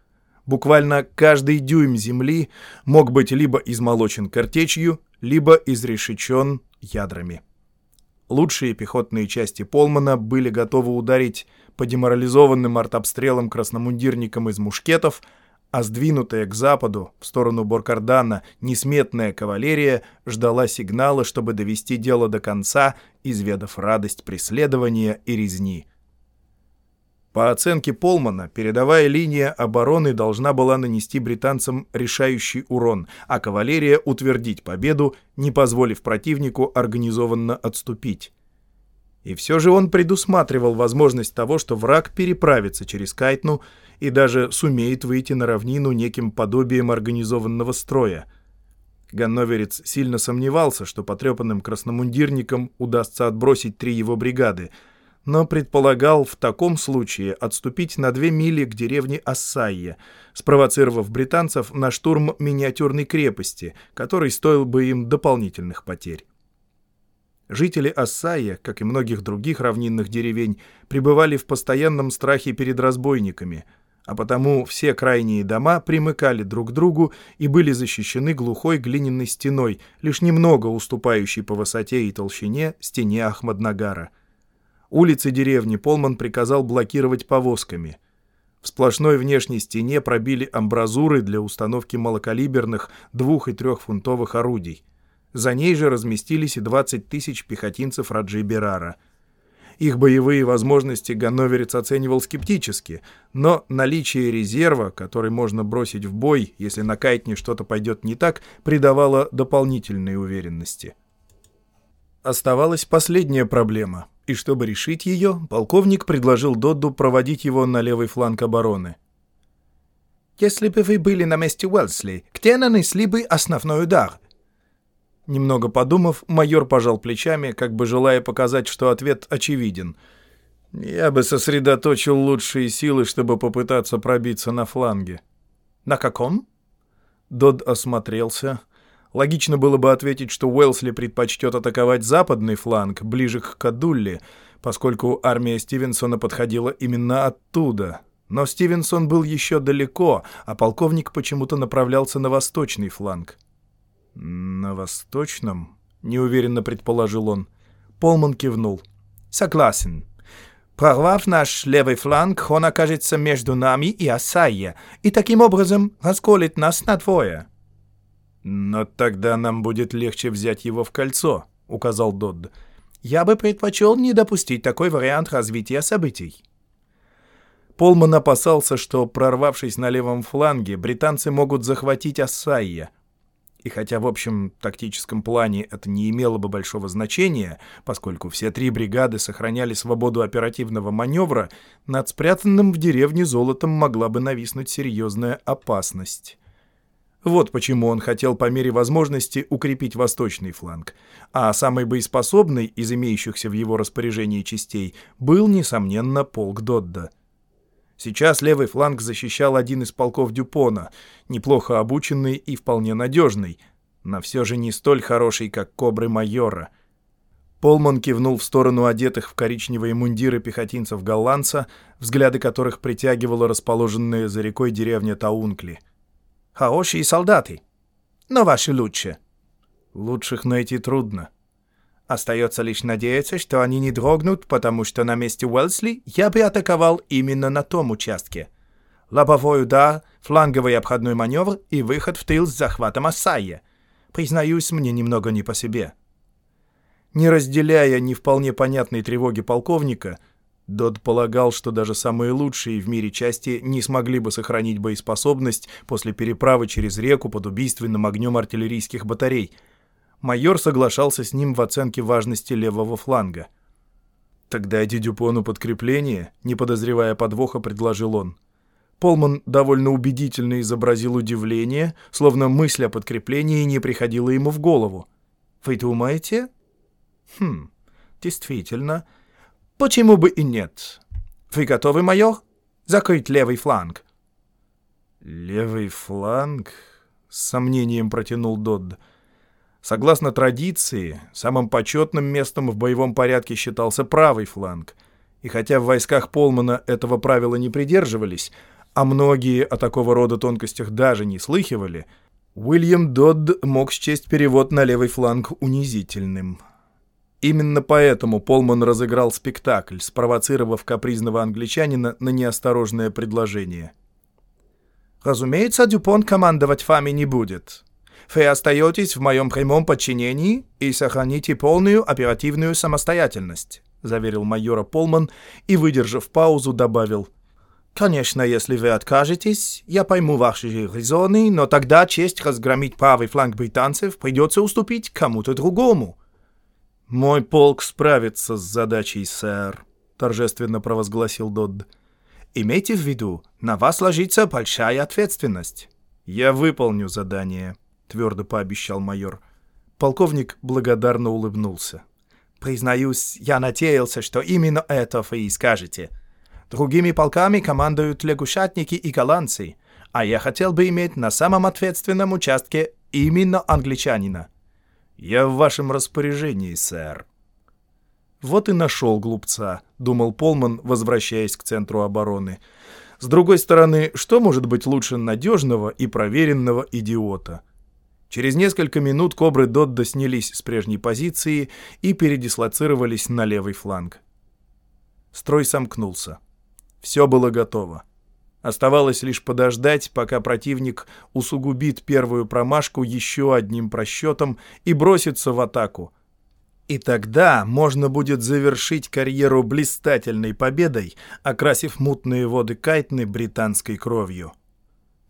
Буквально каждый дюйм земли мог быть либо измолочен картечью, либо изрешечен ядрами. Лучшие пехотные части Полмана были готовы ударить по деморализованным артобстрелам красномундирникам из мушкетов, а сдвинутая к западу, в сторону Боркардана, несметная кавалерия ждала сигнала, чтобы довести дело до конца, изведав радость преследования и резни. По оценке Полмана, передовая линия обороны должна была нанести британцам решающий урон, а кавалерия утвердить победу, не позволив противнику организованно отступить. И все же он предусматривал возможность того, что враг переправится через Кайтну и даже сумеет выйти на равнину неким подобием организованного строя. Ганноверец сильно сомневался, что потрепанным красномундирникам удастся отбросить три его бригады, но предполагал в таком случае отступить на две мили к деревне Ассайе, спровоцировав британцев на штурм миниатюрной крепости, который стоил бы им дополнительных потерь. Жители Ассая, как и многих других равнинных деревень, пребывали в постоянном страхе перед разбойниками – а потому все крайние дома примыкали друг к другу и были защищены глухой глиняной стеной, лишь немного уступающей по высоте и толщине стене Ахмаднагара. Улицы деревни Полман приказал блокировать повозками. В сплошной внешней стене пробили амбразуры для установки малокалиберных двух- и трехфунтовых орудий. За ней же разместились и 20 тысяч пехотинцев Раджи Берара — их боевые возможности Ганноверец оценивал скептически, но наличие резерва, который можно бросить в бой, если на Кайтне что-то пойдет не так, придавало дополнительной уверенности. Оставалась последняя проблема, и чтобы решить ее, полковник предложил Додду проводить его на левый фланг обороны. «Если бы вы были на месте Уэлсли, где нанесли бы основной удар?» Немного подумав, майор пожал плечами, как бы желая показать, что ответ очевиден. «Я бы сосредоточил лучшие силы, чтобы попытаться пробиться на фланге». «На каком?» Дод осмотрелся. Логично было бы ответить, что Уэлсли предпочтет атаковать западный фланг, ближе к Кадулли, поскольку армия Стивенсона подходила именно оттуда. Но Стивенсон был еще далеко, а полковник почему-то направлялся на восточный фланг. «На «На восточном?» — неуверенно предположил он. Полман кивнул. «Согласен. Прорвав наш левый фланг, он окажется между нами и Асайя, и таким образом расколет нас на двое». «Но тогда нам будет легче взять его в кольцо», — указал Додд. «Я бы предпочел не допустить такой вариант развития событий». Полман опасался, что, прорвавшись на левом фланге, британцы могут захватить Ассайя. И хотя в общем тактическом плане это не имело бы большого значения, поскольку все три бригады сохраняли свободу оперативного маневра, над спрятанным в деревне золотом могла бы нависнуть серьезная опасность. Вот почему он хотел по мере возможности укрепить восточный фланг, а самый боеспособный из имеющихся в его распоряжении частей был, несомненно, полк Додда — Сейчас левый фланг защищал один из полков Дюпона, неплохо обученный и вполне надежный, но все же не столь хороший, как кобры майора. Полман кивнул в сторону одетых в коричневые мундиры пехотинцев голландца, взгляды которых притягивала расположенная за рекой деревня Таункли. «Хорошие солдаты, но ваши лучше». «Лучших найти трудно», Остается лишь надеяться, что они не дрогнут, потому что на месте Уэлсли я бы атаковал именно на том участке. Лобовой удар, фланговый обходной маневр и выход в тыл с захватом Асайя. Признаюсь, мне немного не по себе. Не разделяя не вполне понятной тревоги полковника, Дод полагал, что даже самые лучшие в мире части не смогли бы сохранить боеспособность после переправы через реку под убийственным огнем артиллерийских батарей — майор соглашался с ним в оценке важности левого фланга. «Тогда иди Дюпону подкрепление», — не подозревая подвоха, предложил он. Полман довольно убедительно изобразил удивление, словно мысль о подкреплении не приходила ему в голову. «Вы думаете?» «Хм, действительно. Почему бы и нет? Вы готовы, майор? Закрыть левый фланг». «Левый фланг?» — с сомнением протянул Додд. Согласно традиции, самым почетным местом в боевом порядке считался правый фланг. И хотя в войсках Полмана этого правила не придерживались, а многие о такого рода тонкостях даже не слыхивали, Уильям Додд мог счесть перевод на левый фланг унизительным. Именно поэтому Полман разыграл спектакль, спровоцировав капризного англичанина на неосторожное предложение. «Разумеется, Дюпон командовать вами не будет», вы остаетесь в моем прямом подчинении и сохраните полную оперативную самостоятельность», — заверил майора Полман и, выдержав паузу, добавил. «Конечно, если вы откажетесь, я пойму ваши резоны, но тогда честь разгромить правый фланг британцев придется уступить кому-то другому». «Мой полк справится с задачей, сэр», — торжественно провозгласил Додд. «Имейте в виду, на вас ложится большая ответственность». «Я выполню задание», — твердо пообещал майор. Полковник благодарно улыбнулся. «Признаюсь, я надеялся, что именно это вы и скажете. Другими полками командуют лягушатники и голландцы, а я хотел бы иметь на самом ответственном участке именно англичанина». «Я в вашем распоряжении, сэр». «Вот и нашел глупца», — думал Полман, возвращаясь к центру обороны. «С другой стороны, что может быть лучше надежного и проверенного идиота?» Через несколько минут кобры Додда снялись с прежней позиции и передислоцировались на левый фланг. Строй сомкнулся. Все было готово. Оставалось лишь подождать, пока противник усугубит первую промашку еще одним просчетом и бросится в атаку. И тогда можно будет завершить карьеру блистательной победой, окрасив мутные воды Кайтны британской кровью.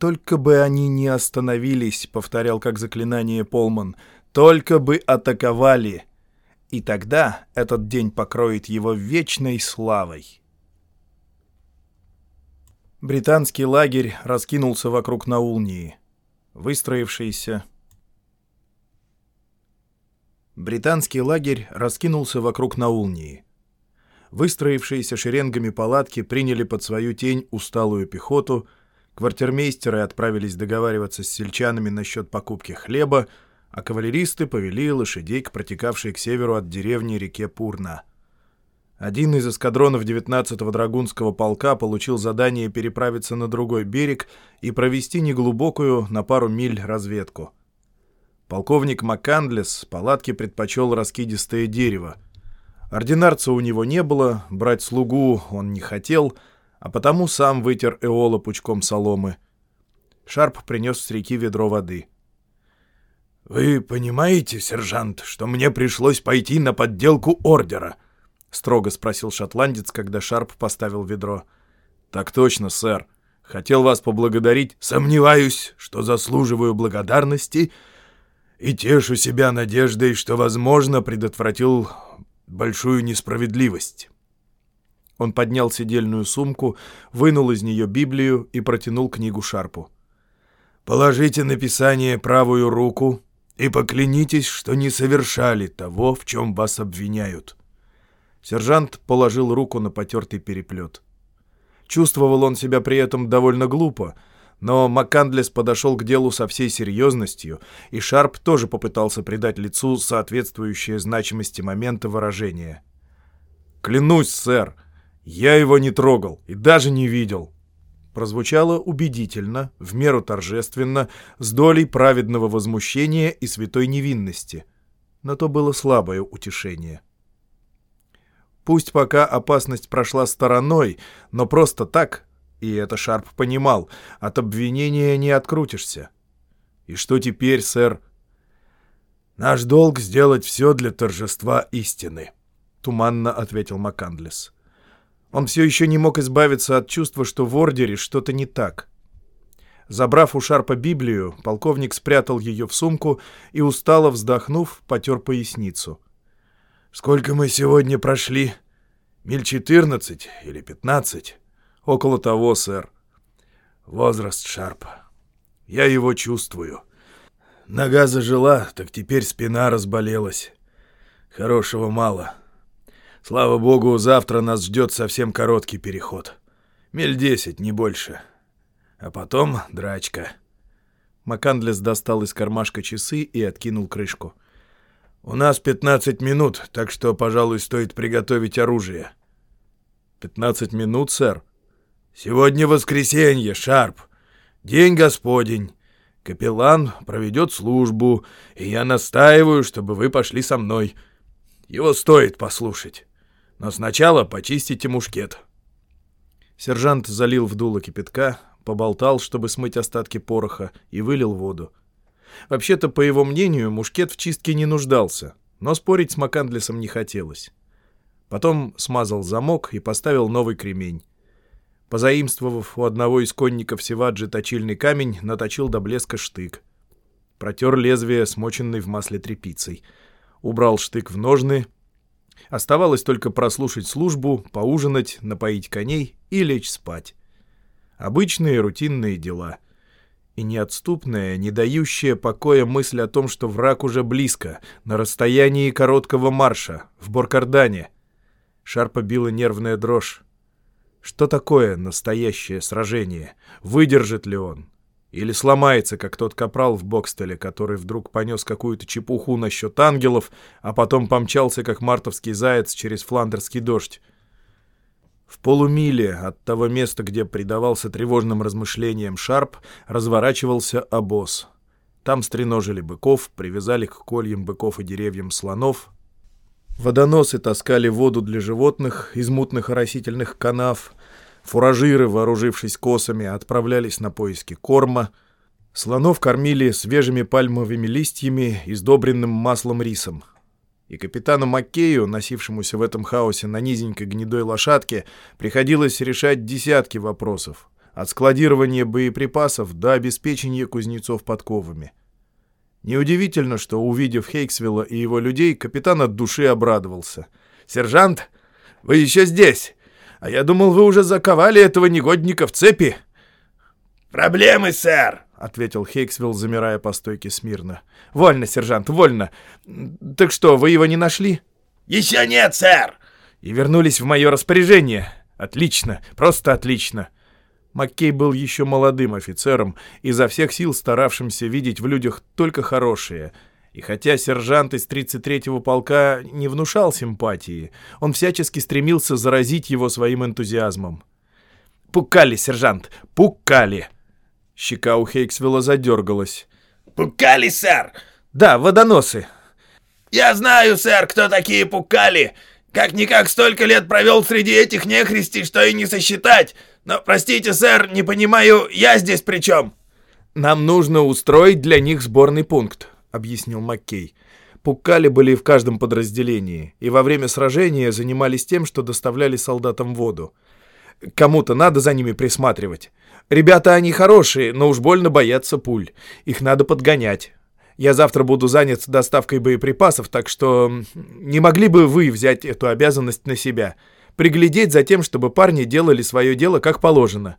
«Только бы они не остановились», — повторял как заклинание Полман. «Только бы атаковали!» И тогда этот день покроет его вечной славой. Британский лагерь раскинулся вокруг Наулнии. Выстроившийся... Британский лагерь раскинулся вокруг Наулнии. Выстроившиеся шеренгами палатки приняли под свою тень усталую пехоту — Квартирмейстеры отправились договариваться с сельчанами насчет покупки хлеба, а кавалеристы повели лошадей к протекавшей к северу от деревни реке Пурна. Один из эскадронов 19-го Драгунского полка получил задание переправиться на другой берег и провести неглубокую на пару миль разведку. Полковник Маккандлес палатке предпочел раскидистое дерево. Ординарца у него не было, брать слугу он не хотел, а потому сам вытер Эола пучком соломы. Шарп принес с реки ведро воды. «Вы понимаете, сержант, что мне пришлось пойти на подделку ордера?» — строго спросил шотландец, когда Шарп поставил ведро. «Так точно, сэр. Хотел вас поблагодарить. Сомневаюсь, что заслуживаю благодарности и тешу себя надеждой, что, возможно, предотвратил большую несправедливость». Он поднял сидельную сумку, вынул из нее Библию и протянул книгу Шарпу. «Положите на писание правую руку и поклянитесь, что не совершали того, в чем вас обвиняют». Сержант положил руку на потертый переплет. Чувствовал он себя при этом довольно глупо, но Маккандлес подошел к делу со всей серьезностью, и Шарп тоже попытался придать лицу соответствующее значимости момента выражения. «Клянусь, сэр, я его не трогал и даже не видел». Прозвучало убедительно, в меру торжественно, с долей праведного возмущения и святой невинности. Но то было слабое утешение. Пусть пока опасность прошла стороной, но просто так, и это Шарп понимал, от обвинения не открутишься. И что теперь, сэр? «Наш долг сделать все для торжества истины», — туманно ответил Макандлес. Он все еще не мог избавиться от чувства, что в ордере что-то не так. Забрав у Шарпа Библию, полковник спрятал ее в сумку и, устало вздохнув, потер поясницу. «Сколько мы сегодня прошли? Миль четырнадцать или пятнадцать?» «Около того, сэр». «Возраст Шарпа. Я его чувствую. Нога зажила, так теперь спина разболелась. Хорошего мало». Слава богу, завтра нас ждет совсем короткий переход. Миль десять, не больше. А потом драчка. Макандлес достал из кармашка часы и откинул крышку. «У нас пятнадцать минут, так что, пожалуй, стоит приготовить оружие». «Пятнадцать минут, сэр?» «Сегодня воскресенье, Шарп. День Господень. Капеллан проведет службу, и я настаиваю, чтобы вы пошли со мной. Его стоит послушать». Но сначала почистите мушкет». Сержант залил в дуло кипятка, поболтал, чтобы смыть остатки пороха, и вылил воду. Вообще-то, по его мнению, мушкет в чистке не нуждался, но спорить с Макандлесом не хотелось. Потом смазал замок и поставил новый кремень. Позаимствовав у одного из конников Севаджи точильный камень, наточил до блеска штык. Протер лезвие, смоченной в масле тряпицей. Убрал штык в ножны Оставалось только прослушать службу, поужинать, напоить коней и лечь спать. Обычные рутинные дела. И неотступная, не дающая покоя мысль о том, что враг уже близко, на расстоянии короткого марша, в Боркардане. Шарпа била нервная дрожь. Что такое настоящее сражение? Выдержит ли он? Или сломается, как тот капрал в Бокстеле, который вдруг понес какую-то чепуху насчет ангелов, а потом помчался, как мартовский заяц, через фландерский дождь. В полумиле от того места, где предавался тревожным размышлениям Шарп, разворачивался обоз. Там стреножили быков, привязали к кольям быков и деревьям слонов. Водоносы таскали воду для животных из мутных оросительных канав — Фуражиры, вооружившись косами, отправлялись на поиски корма. Слонов кормили свежими пальмовыми листьями и сдобренным маслом рисом. И капитану Маккею, носившемуся в этом хаосе на низенькой гнедой лошадке, приходилось решать десятки вопросов. От складирования боеприпасов до обеспечения кузнецов подковами. Неудивительно, что, увидев Хейксвилла и его людей, капитан от души обрадовался. «Сержант, вы еще здесь! А я думал, вы уже заковали этого негодника в цепи. «Проблемы, сэр!» — ответил Хейксвилл, замирая по стойке смирно. «Вольно, сержант, вольно. Так что, вы его не нашли?» «Еще нет, сэр!» «И вернулись в мое распоряжение. Отлично, просто отлично!» Маккей был еще молодым офицером, изо всех сил старавшимся видеть в людях только хорошее — и хотя сержант из 33-го полка не внушал симпатии, он всячески стремился заразить его своим энтузиазмом. «Пукали, сержант, пукали!» Щека у Хейксвилла задергалась. «Пукали, сэр! Да, водоносы. Я знаю, сэр, кто такие пукали. Как-никак столько лет провел среди этих нехристей, что и не сосчитать. Но, простите, сэр, не понимаю, я здесь при чем? Нам нужно устроить для них сборный пункт, объяснил Маккей. Пуккали были в каждом подразделении, и во время сражения занимались тем, что доставляли солдатам воду. Кому-то надо за ними присматривать. Ребята они хорошие, но уж больно боятся пуль. Их надо подгонять. Я завтра буду занят доставкой боеприпасов, так что не могли бы вы взять эту обязанность на себя? Приглядеть за тем, чтобы парни делали свое дело как положено».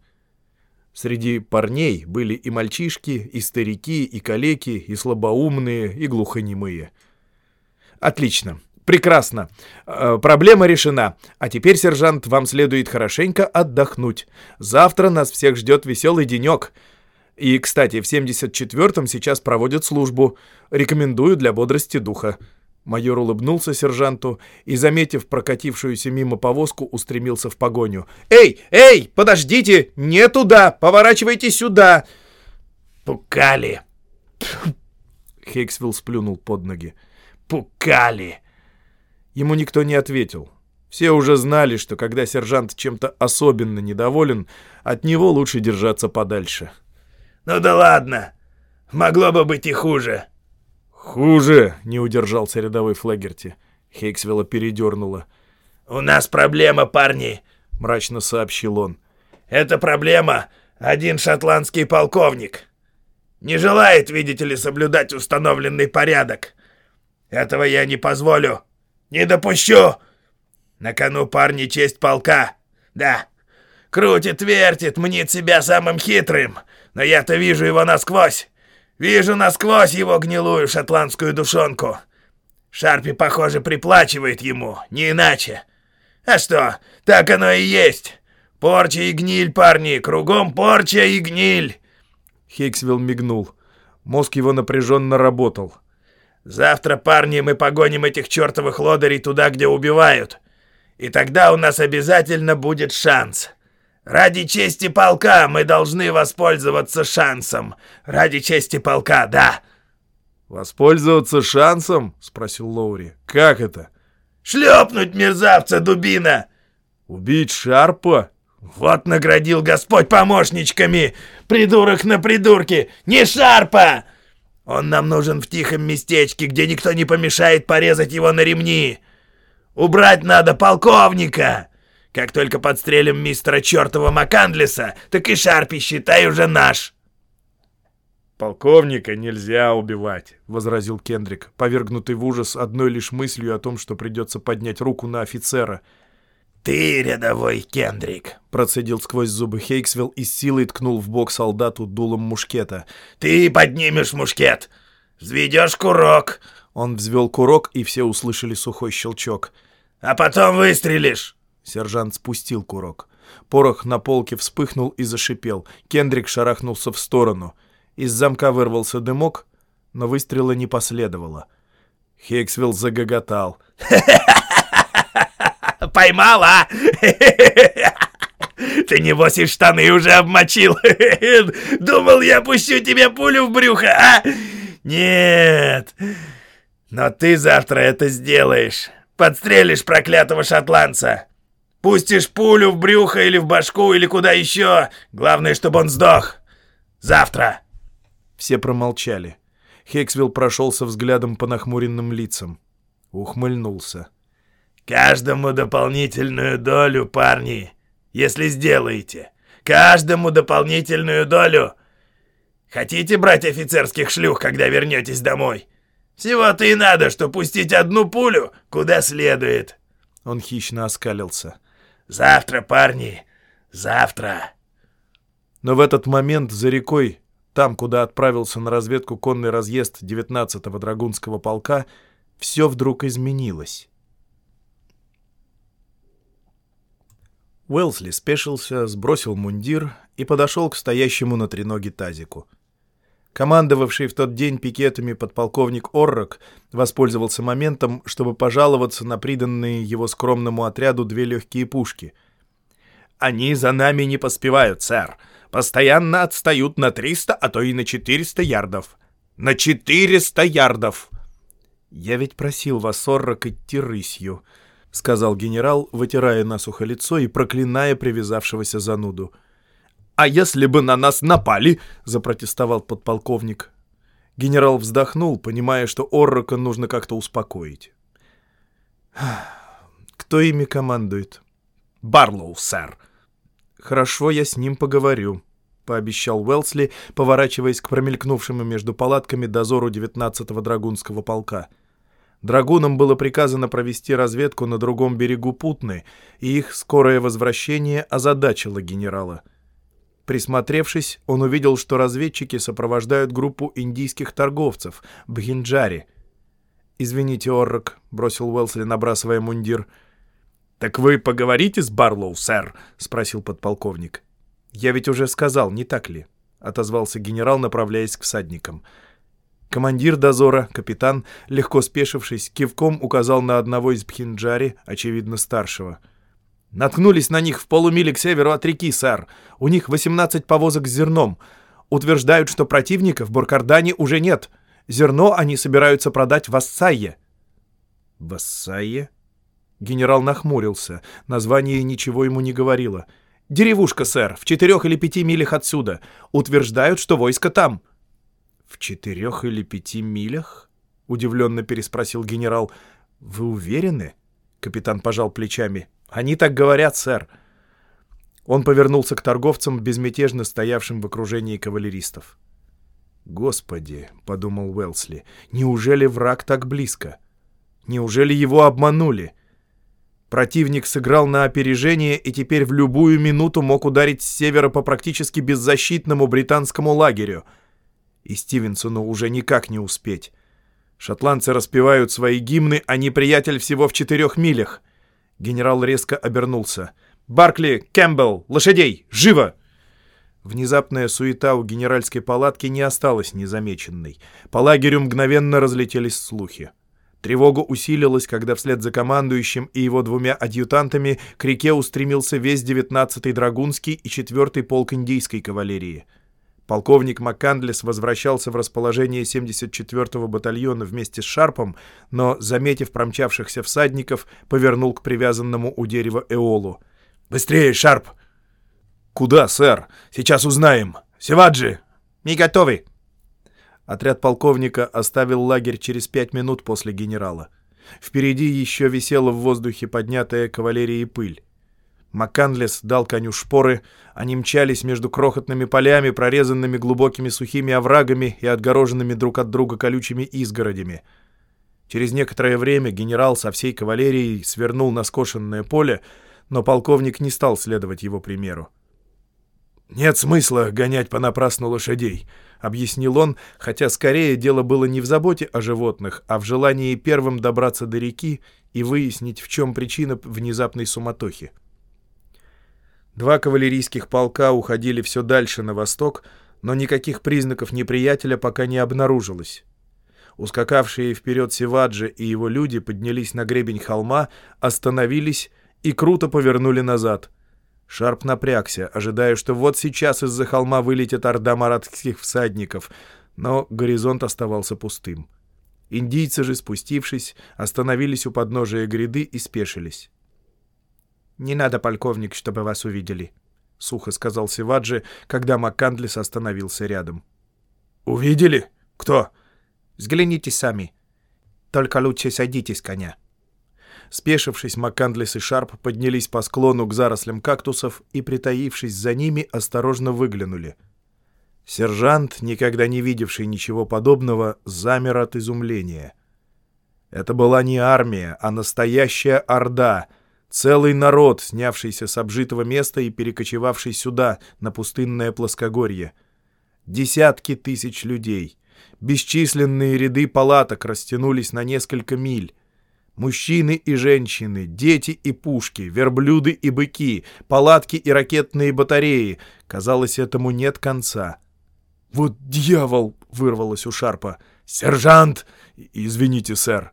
Среди парней были и мальчишки, и старики, и калеки, и слабоумные, и глухонемые. «Отлично. Прекрасно. Э, проблема решена. А теперь, сержант, вам следует хорошенько отдохнуть. Завтра нас всех ждет веселый денек». И, кстати, в 74-м сейчас проводят службу. Рекомендую для бодрости духа». Майор улыбнулся сержанту и, заметив прокатившуюся мимо повозку, устремился в погоню. «Эй, эй, подождите! Не туда! Поворачивайте сюда!» «Пукали!» Хейксвилл сплюнул под ноги. «Пукали!» Ему никто не ответил. Все уже знали, что когда сержант чем-то особенно недоволен, от него лучше держаться подальше. «Ну да ладно. Могло бы быть и хуже». «Хуже!» — не удержался рядовой Флегерти. Хейксвелла передернула. «У нас проблема, парни!» — мрачно сообщил он. «Это проблема один шотландский полковник. Не желает, видите ли, соблюдать установленный порядок. Этого я не позволю. Не допущу! На кону, парни, честь полка. Да, крутит-вертит, мнит себя самым хитрым, но я-то вижу его насквозь. Вижу насквозь его гнилую шотландскую душонку. Шарпи, похоже, приплачивает ему, не иначе. А что, так оно и есть. Порча и гниль, парни, кругом порча и гниль. Хейксвилл мигнул. Мозг его напряженно работал. «Завтра, парни, мы погоним этих чертовых лодырей туда, где убивают. И тогда у нас обязательно будет шанс. Ради чести полка мы должны воспользоваться шансом. Ради чести полка, да. Воспользоваться шансом? спросил Лоури. Как это? Шлепнуть мерзавца дубина. Убить Шарпа? Вот наградил Господь помощничками. Придурок на придурке. Не Шарпа! Он нам нужен в тихом местечке, где никто не помешает порезать его на ремни. Убрать надо полковника. Как только подстрелим мистера чертова Макандлиса, так и Шарпи, считай, уже наш!» «Полковника нельзя убивать», — возразил Кендрик, повергнутый в ужас одной лишь мыслью о том, что придется поднять руку на офицера. «Ты рядовой Кендрик», — процедил сквозь зубы Хейксвилл и силой ткнул в бок солдату дулом мушкета. «Ты поднимешь мушкет! Взведешь курок!» Он взвел курок, и все услышали сухой щелчок. «А потом выстрелишь!» Сержант спустил курок. Порох на полке вспыхнул и зашипел. Кендрик шарахнулся в сторону. Из замка вырвался дымок, но выстрела не последовало. Хейксвилл загоготал. [LAUGHS] «Поймал, а? [LAUGHS] Ты, небось, и штаны уже обмочил. [LAUGHS] Думал, я пущу тебе пулю в брюхо, а? Нет. Но ты завтра это сделаешь. Подстрелишь проклятого шотландца. Пустишь пулю в брюхо или в башку, или куда еще. Главное, чтобы он сдох. Завтра!» Все промолчали. Хейксвилл прошелся взглядом по нахмуренным лицам. Ухмыльнулся. «Каждому дополнительную долю, парни, если сделаете. Каждому дополнительную долю. Хотите брать офицерских шлюх, когда вернетесь домой? Всего-то и надо, что пустить одну пулю куда следует». Он хищно оскалился. Завтра, парни, завтра!» Но в этот момент за рекой, там, куда отправился на разведку конный разъезд 19-го Драгунского полка, все вдруг изменилось. Уэлсли спешился, сбросил мундир и подошел к стоящему на треноге тазику. Командовавший в тот день пикетами подполковник Оррок воспользовался моментом, чтобы пожаловаться на приданные его скромному отряду две легкие пушки. «Они за нами не поспевают, сэр. Постоянно отстают на 300, а то и на 400 ярдов. На 400 ярдов!» «Я ведь просил вас, Оррок, идти рысью», — сказал генерал, вытирая насухо лицо и проклиная привязавшегося зануду. «А если бы на нас напали?» — запротестовал подполковник. Генерал вздохнул, понимая, что Оррока нужно как-то успокоить. «Кто ими командует?» «Барлоу, сэр». «Хорошо, я с ним поговорю», — пообещал Уэлсли, поворачиваясь к промелькнувшему между палатками дозору 19-го драгунского полка. Драгунам было приказано провести разведку на другом берегу Путны, и их скорое возвращение озадачило генерала — Присмотревшись, он увидел, что разведчики сопровождают группу индийских торговцев, Бхинджари. «Извините, Оррок», — бросил Уэлсли, набрасывая мундир. «Так вы поговорите с Барлоу, сэр?» — спросил подполковник. «Я ведь уже сказал, не так ли?» — отозвался генерал, направляясь к всадникам. Командир дозора, капитан, легко спешившись, кивком указал на одного из Бхинджари, очевидно старшего — Наткнулись на них в полумиле к северу от реки, сэр. У них 18 повозок с зерном. Утверждают, что противника в Буркардане уже нет. Зерно они собираются продать в Ассайе». «В Ассайе?» Генерал нахмурился. Название ничего ему не говорило. «Деревушка, сэр, в четырех или пяти милях отсюда. Утверждают, что войско там». «В четырех или пяти милях?» — удивленно переспросил генерал. «Вы уверены?» — капитан пожал плечами. «Они так говорят, сэр». Он повернулся к торговцам, безмятежно стоявшим в окружении кавалеристов. «Господи», — подумал Уэлсли, — «неужели враг так близко? Неужели его обманули?» Противник сыграл на опережение и теперь в любую минуту мог ударить с севера по практически беззащитному британскому лагерю. И Стивенсону уже никак не успеть. Шотландцы распевают свои гимны, а неприятель всего в четырех милях. Генерал резко обернулся. «Баркли! Кэмпбелл! Лошадей! Живо!» Внезапная суета у генеральской палатки не осталась незамеченной. По лагерю мгновенно разлетелись слухи. Тревога усилилась, когда вслед за командующим и его двумя адъютантами к реке устремился весь 19-й Драгунский и 4-й полк индийской кавалерии. Полковник МакКандлес возвращался в расположение 74-го батальона вместе с Шарпом, но, заметив промчавшихся всадников, повернул к привязанному у дерева Эолу. «Быстрее, Шарп!» «Куда, сэр? Сейчас узнаем. Севаджи!» «Не готовы!» Отряд полковника оставил лагерь через пять минут после генерала. Впереди еще висела в воздухе поднятая кавалерией пыль. Макканлес дал коню шпоры, они мчались между крохотными полями, прорезанными глубокими сухими оврагами и отгороженными друг от друга колючими изгородями. Через некоторое время генерал со всей кавалерией свернул на скошенное поле, но полковник не стал следовать его примеру. «Нет смысла гонять понапрасну лошадей», — объяснил он, хотя скорее дело было не в заботе о животных, а в желании первым добраться до реки и выяснить, в чем причина внезапной суматохи. Два кавалерийских полка уходили все дальше на восток, но никаких признаков неприятеля пока не обнаружилось. Ускакавшие вперед Севаджи и его люди поднялись на гребень холма, остановились и круто повернули назад. Шарп напрягся, ожидая, что вот сейчас из-за холма вылетит орда маратских всадников, но горизонт оставался пустым. Индийцы же, спустившись, остановились у подножия гряды и спешились. «Не надо, полковник, чтобы вас увидели», — сухо сказал Севаджи, когда Маккандлис остановился рядом. «Увидели? Кто?» «Взгляните сами. Только лучше садитесь коня». Спешившись, Маккандлис и Шарп поднялись по склону к зарослям кактусов и, притаившись за ними, осторожно выглянули. Сержант, никогда не видевший ничего подобного, замер от изумления. Это была не армия, а настоящая орда — Целый народ, снявшийся с обжитого места и перекочевавший сюда, на пустынное плоскогорье. Десятки тысяч людей. Бесчисленные ряды палаток растянулись на несколько миль. Мужчины и женщины, дети и пушки, верблюды и быки, палатки и ракетные батареи. Казалось, этому нет конца. «Вот дьявол!» — вырвалось у Шарпа. «Сержант!» «Извините, сэр!»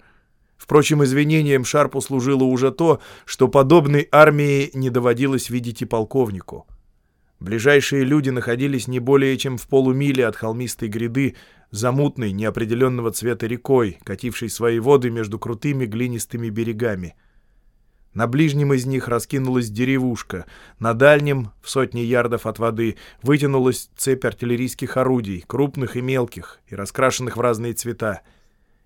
Впрочем, извинением Шарпу служило уже то, что подобной армии не доводилось видеть и полковнику. Ближайшие люди находились не более чем в полумиле от холмистой гряды, замутной, неопределенного цвета рекой, катившей свои воды между крутыми глинистыми берегами. На ближнем из них раскинулась деревушка, на дальнем, в сотни ярдов от воды, вытянулась цепь артиллерийских орудий, крупных и мелких, и раскрашенных в разные цвета.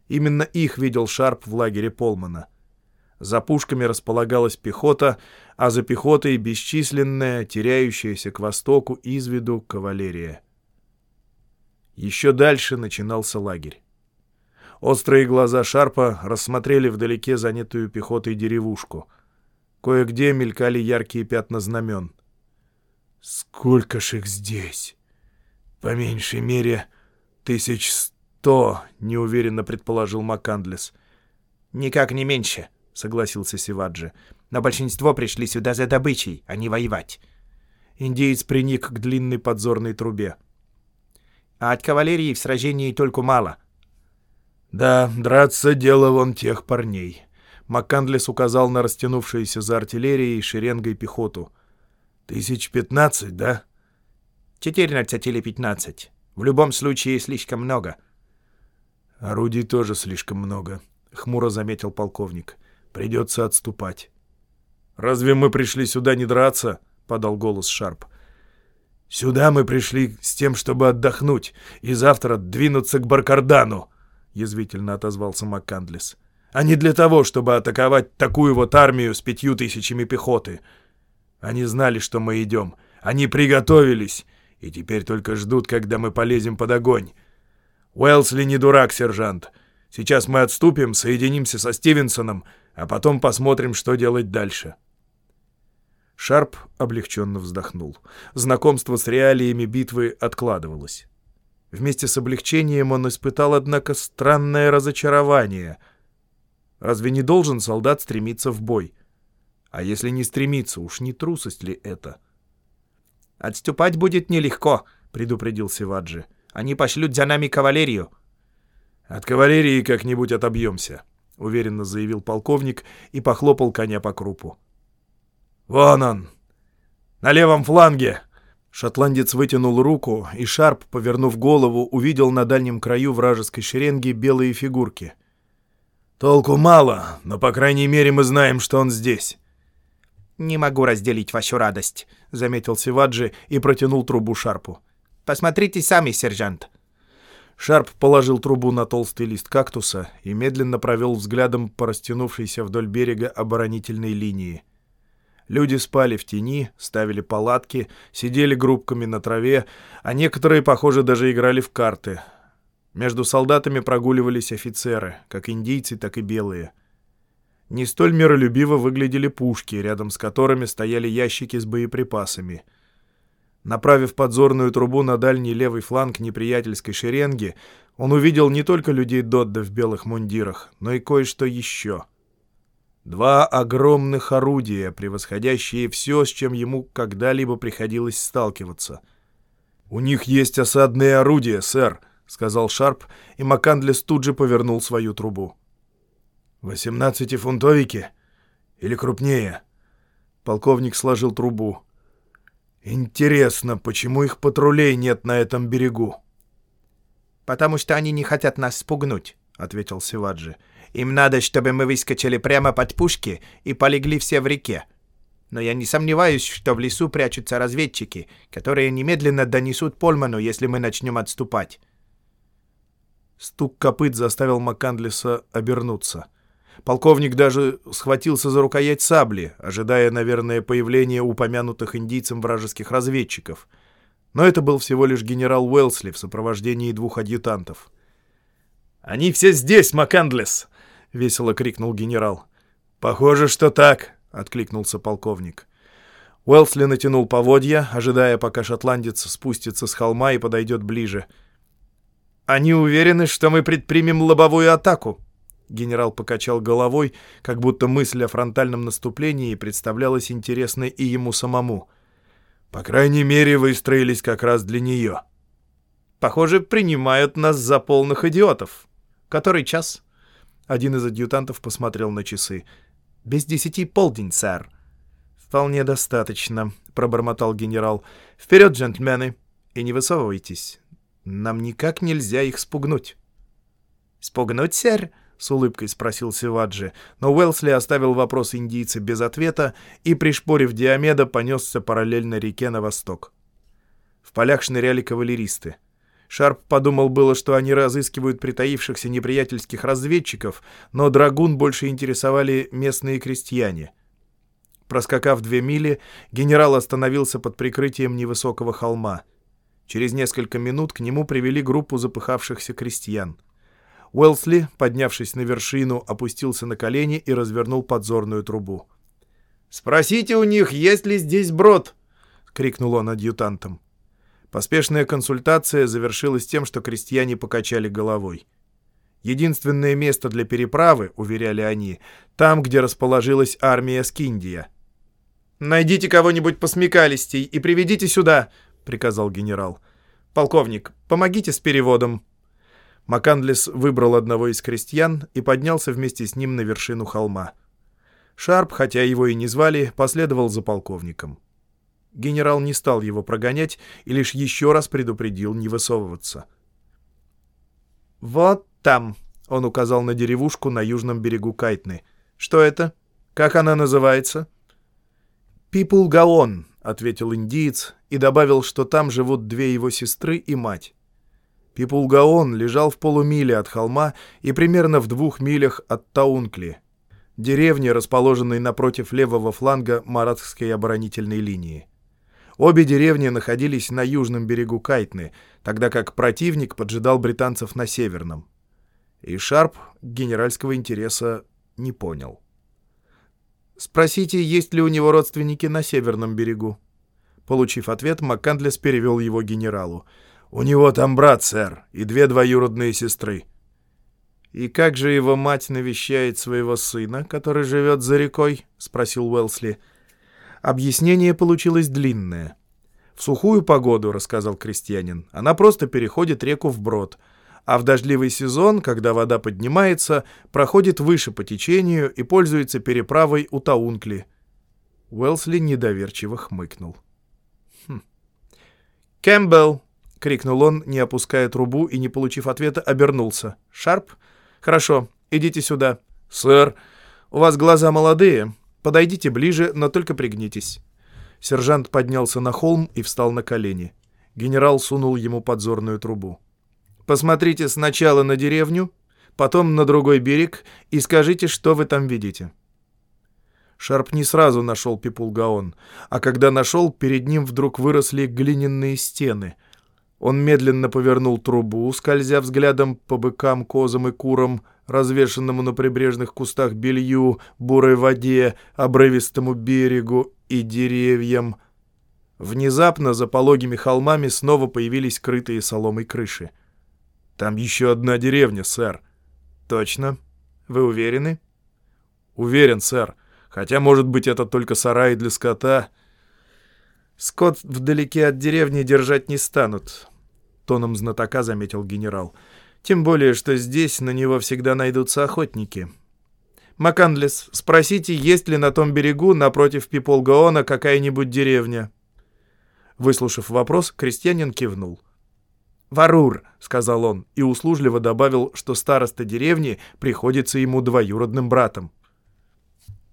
Именно их видел Шарп в лагере Полмана. За пушками располагалась пехота, а за пехотой бесчисленная, теряющаяся к востоку из виду кавалерия. Еще дальше начинался лагерь. Острые глаза Шарпа рассмотрели вдалеке занятую пехотой деревушку. Кое-где мелькали яркие пятна знамен. «Сколько ж их здесь?» «По меньшей мере, тысяч сто», — неуверенно предположил Макандлес. «Никак не меньше», — согласился Сиваджи. «Но большинство пришли сюда за добычей, а не воевать». Индеец приник к длинной подзорной трубе а от кавалерии в сражении только мало. Да, драться дело вон тех парней. Маккандлес указал на растянувшуюся за артиллерией шеренгой пехоту. Тысяч пятнадцать, да? Четырнадцать или пятнадцать. В любом случае слишком много. Орудий тоже слишком много, — хмуро заметил полковник. Придется отступать. «Разве мы пришли сюда не драться?» — подал голос Шарп. «Сюда мы пришли с тем, чтобы отдохнуть, и завтра двинуться к Баркардану», — язвительно отозвался МакКандлес. «А не для того, чтобы атаковать такую вот армию с пятью тысячами пехоты. Они знали, что мы идем. Они приготовились, и теперь только ждут, когда мы полезем под огонь. Уэлсли не дурак, сержант. Сейчас мы отступим, соединимся со Стивенсоном, а потом посмотрим, что делать дальше». Шарп облегченно вздохнул. Знакомство с реалиями битвы откладывалось. Вместе с облегчением он испытал, однако, странное разочарование. Разве не должен солдат стремиться в бой? А если не стремиться, уж не трусость ли это? «Отступать будет нелегко», — предупредил Севаджи. «Они пошлют за нами кавалерию». «От кавалерии как-нибудь отобьемся», — уверенно заявил полковник и похлопал коня по крупу. «Вон он! На левом фланге!» Шотландец вытянул руку, и Шарп, повернув голову, увидел на дальнем краю вражеской шеренги белые фигурки. «Толку мало, но, по крайней мере, мы знаем, что он здесь». «Не могу разделить вашу радость», — заметил Сиваджи и протянул трубу Шарпу. «Посмотрите сами, сержант». Шарп положил трубу на толстый лист кактуса и медленно провел взглядом по растянувшейся вдоль берега оборонительной линии. Люди спали в тени, ставили палатки, сидели группками на траве, а некоторые, похоже, даже играли в карты. Между солдатами прогуливались офицеры, как индийцы, так и белые. Не столь миролюбиво выглядели пушки, рядом с которыми стояли ящики с боеприпасами. Направив подзорную трубу на дальний левый фланг неприятельской шеренги, он увидел не только людей Додда в белых мундирах, но и кое-что еще — Два огромных орудия, превосходящие все, с чем ему когда-либо приходилось сталкиваться. «У них есть осадные орудия, сэр», — сказал Шарп, и Макандлес тут же повернул свою трубу. «Восемнадцатифунтовики? Или крупнее?» Полковник сложил трубу. «Интересно, почему их патрулей нет на этом берегу?» «Потому что они не хотят нас спугнуть», — ответил Сиваджи. Им надо, чтобы мы выскочили прямо под пушки и полегли все в реке. Но я не сомневаюсь, что в лесу прячутся разведчики, которые немедленно донесут Польману, если мы начнем отступать. Стук копыт заставил Маккандлиса обернуться. Полковник даже схватился за рукоять сабли, ожидая, наверное, появления упомянутых индийцем вражеских разведчиков. Но это был всего лишь генерал Уэлсли в сопровождении двух адъютантов. «Они все здесь, Маккандлис!» — весело крикнул генерал. «Похоже, что так», — откликнулся полковник. Уэлсли натянул поводья, ожидая, пока шотландец спустится с холма и подойдет ближе. «Они уверены, что мы предпримем лобовую атаку?» Генерал покачал головой, как будто мысль о фронтальном наступлении представлялась интересной и ему самому. «По крайней мере, выстроились как раз для нее». «Похоже, принимают нас за полных идиотов. Который час?» Один из адъютантов посмотрел на часы. «Без десяти полдень, сэр». «Вполне достаточно», — пробормотал генерал. «Вперед, джентльмены! И не высовывайтесь. Нам никак нельзя их спугнуть». «Спугнуть, сэр?» — с улыбкой спросил Севаджи, но Уэлсли оставил вопрос индийца без ответа и, пришпорив Диомеда, понесся параллельно реке на восток. В полях шныряли кавалеристы. Шарп подумал было, что они разыскивают притаившихся неприятельских разведчиков, но драгун больше интересовали местные крестьяне. Проскакав две мили, генерал остановился под прикрытием невысокого холма. Через несколько минут к нему привели группу запыхавшихся крестьян. Уэлсли, поднявшись на вершину, опустился на колени и развернул подзорную трубу. «Спросите у них, есть ли здесь брод!» — крикнул он адъютантам. Поспешная консультация завершилась тем, что крестьяне покачали головой. Единственное место для переправы, уверяли они, там, где расположилась армия Скиндия. «Найдите кого-нибудь посмекалистей и приведите сюда», — приказал генерал. «Полковник, помогите с переводом». Макандлес выбрал одного из крестьян и поднялся вместе с ним на вершину холма. Шарп, хотя его и не звали, последовал за полковником. Генерал не стал его прогонять и лишь еще раз предупредил не высовываться. «Вот там», — он указал на деревушку на южном берегу Кайтны. «Что это? Как она называется?» «Пипулгаон», — ответил индиец и добавил, что там живут две его сестры и мать. Пипулгаон лежал в полумиле от холма и примерно в двух милях от Таункли, деревни, расположенной напротив левого фланга Маратской оборонительной линии. Обе деревни находились на южном берегу Кайтны, тогда как противник поджидал британцев на северном. И Шарп генеральского интереса не понял. «Спросите, есть ли у него родственники на северном берегу?» Получив ответ, МакКандлес перевел его генералу. «У него там брат, сэр, и две двоюродные сестры». «И как же его мать навещает своего сына, который живет за рекой?» — спросил Уэлсли. — Объяснение получилось длинное. «В сухую погоду, — рассказал крестьянин, — она просто переходит реку вброд, а в дождливый сезон, когда вода поднимается, проходит выше по течению и пользуется переправой у Таункли». Уэлсли недоверчиво хмыкнул. «Хм. «Кэмпбелл!» — крикнул он, не опуская трубу и, не получив ответа, обернулся. «Шарп? Хорошо, идите сюда». «Сэр, у вас глаза молодые, Подойдите ближе, но только пригнитесь». Сержант поднялся на холм и встал на колени. Генерал сунул ему подзорную трубу. «Посмотрите сначала на деревню, потом на другой берег и скажите, что вы там видите». Шарп не сразу нашел Пипулгаон, а когда нашел, перед ним вдруг выросли глиняные стены. Он медленно повернул трубу, скользя взглядом по быкам, козам и курам, развешенному на прибрежных кустах белью, бурой воде, обрывистому берегу и деревьям. Внезапно за пологими холмами снова появились крытые соломой крыши. «Там еще одна деревня, сэр». «Точно? Вы уверены?» «Уверен, сэр. Хотя, может быть, это только сарай для скота». «Скот вдалеке от деревни держать не станут», — тоном знатока заметил генерал. Тем более, что здесь на него всегда найдутся охотники. Макандлес, спросите, есть ли на том берегу, напротив Пиполгаона, какая-нибудь деревня?» Выслушав вопрос, крестьянин кивнул. «Варур», — сказал он, и услужливо добавил, что староста деревни приходится ему двоюродным братом.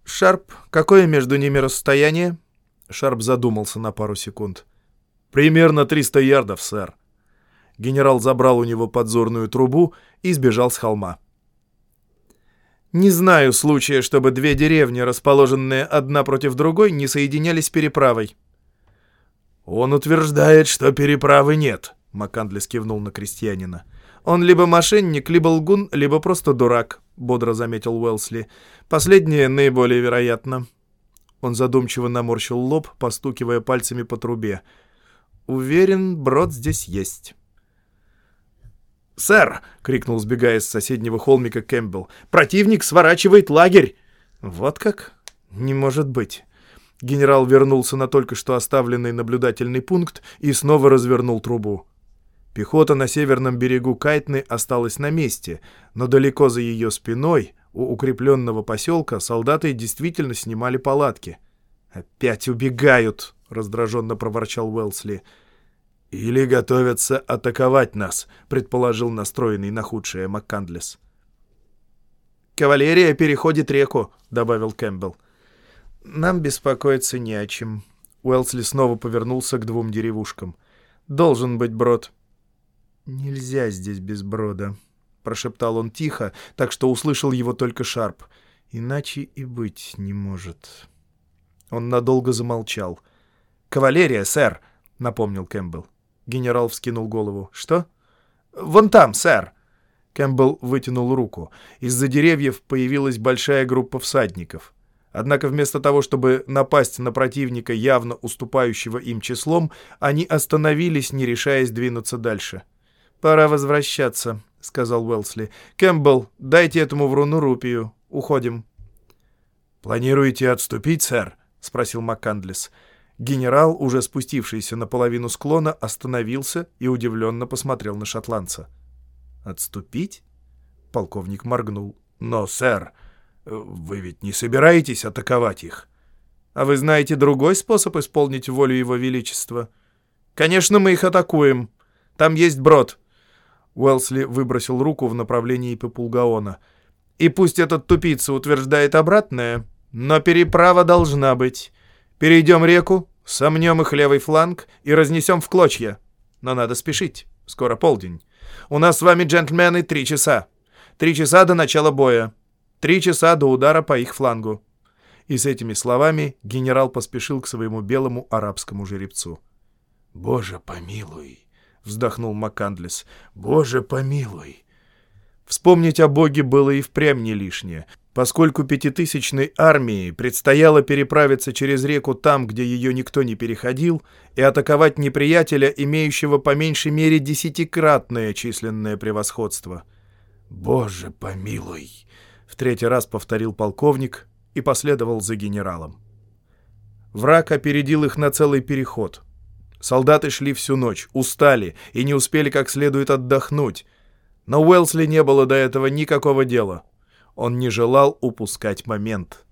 «Шарп, какое между ними расстояние?» Шарп задумался на пару секунд. «Примерно 300 ярдов, сэр. Генерал забрал у него подзорную трубу и сбежал с холма. Не знаю случая, чтобы две деревни, расположенные одна против другой, не соединялись переправой. «Он утверждает, что переправы нет», — Макандлес кивнул на крестьянина. «Он либо мошенник, либо лгун, либо просто дурак», — бодро заметил Уэлсли. «Последнее наиболее вероятно». Он задумчиво наморщил лоб, постукивая пальцами по трубе. «Уверен, брод здесь есть». «Сэр!» — крикнул, сбегая с соседнего холмика Кэмпбелл. «Противник сворачивает лагерь!» «Вот как? Не может быть!» Генерал вернулся на только что оставленный наблюдательный пункт и снова развернул трубу. Пехота на северном берегу Кайтны осталась на месте, но далеко за ее спиной, у укрепленного поселка, солдаты действительно снимали палатки. «Опять убегают!» — раздраженно проворчал Уэлсли. «Или готовятся атаковать нас», — предположил настроенный на худшее МакКандлес. «Кавалерия переходит реку», — добавил Кэмпбелл. «Нам беспокоиться не о чем». Уэлсли снова повернулся к двум деревушкам. «Должен быть брод». «Нельзя здесь без брода», — прошептал он тихо, так что услышал его только Шарп. «Иначе и быть не может». Он надолго замолчал. «Кавалерия, сэр», — напомнил Кэмпбелл. Генерал вскинул голову. «Что?» «Вон там, сэр!» Кэмпбелл вытянул руку. Из-за деревьев появилась большая группа всадников. Однако вместо того, чтобы напасть на противника, явно уступающего им числом, они остановились, не решаясь двинуться дальше. «Пора возвращаться», — сказал Уэлсли. «Кэмпбелл, дайте этому вруну рупию. Уходим». «Планируете отступить, сэр?» — спросил МакКандлес. Генерал, уже спустившийся на половину склона, остановился и удивленно посмотрел на шотландца. «Отступить?» Полковник моргнул. «Но, сэр, вы ведь не собираетесь атаковать их?» «А вы знаете другой способ исполнить волю Его Величества?» «Конечно, мы их атакуем. Там есть брод». Уэлсли выбросил руку в направлении Пепулгаона. «И пусть этот тупица утверждает обратное, но переправа должна быть. Перейдем реку, сомнем их левый фланг и разнесем в клочья. Но надо спешить. Скоро полдень. У нас с вами, джентльмены, три часа. Три часа до начала боя. Три часа до удара по их флангу». И с этими словами генерал поспешил к своему белому арабскому жеребцу. «Боже, помилуй!» — вздохнул МакКандлес. «Боже, помилуй!» Вспомнить о Боге было и впрямь не лишнее — Поскольку пятитысячной армии предстояло переправиться через реку там, где ее никто не переходил, и атаковать неприятеля, имеющего по меньшей мере десятикратное численное превосходство. «Боже, помилуй!» — в третий раз повторил полковник и последовал за генералом. Враг опередил их на целый переход. Солдаты шли всю ночь, устали и не успели как следует отдохнуть. Но Уэлсли не было до этого никакого дела — он не желал упускать момент.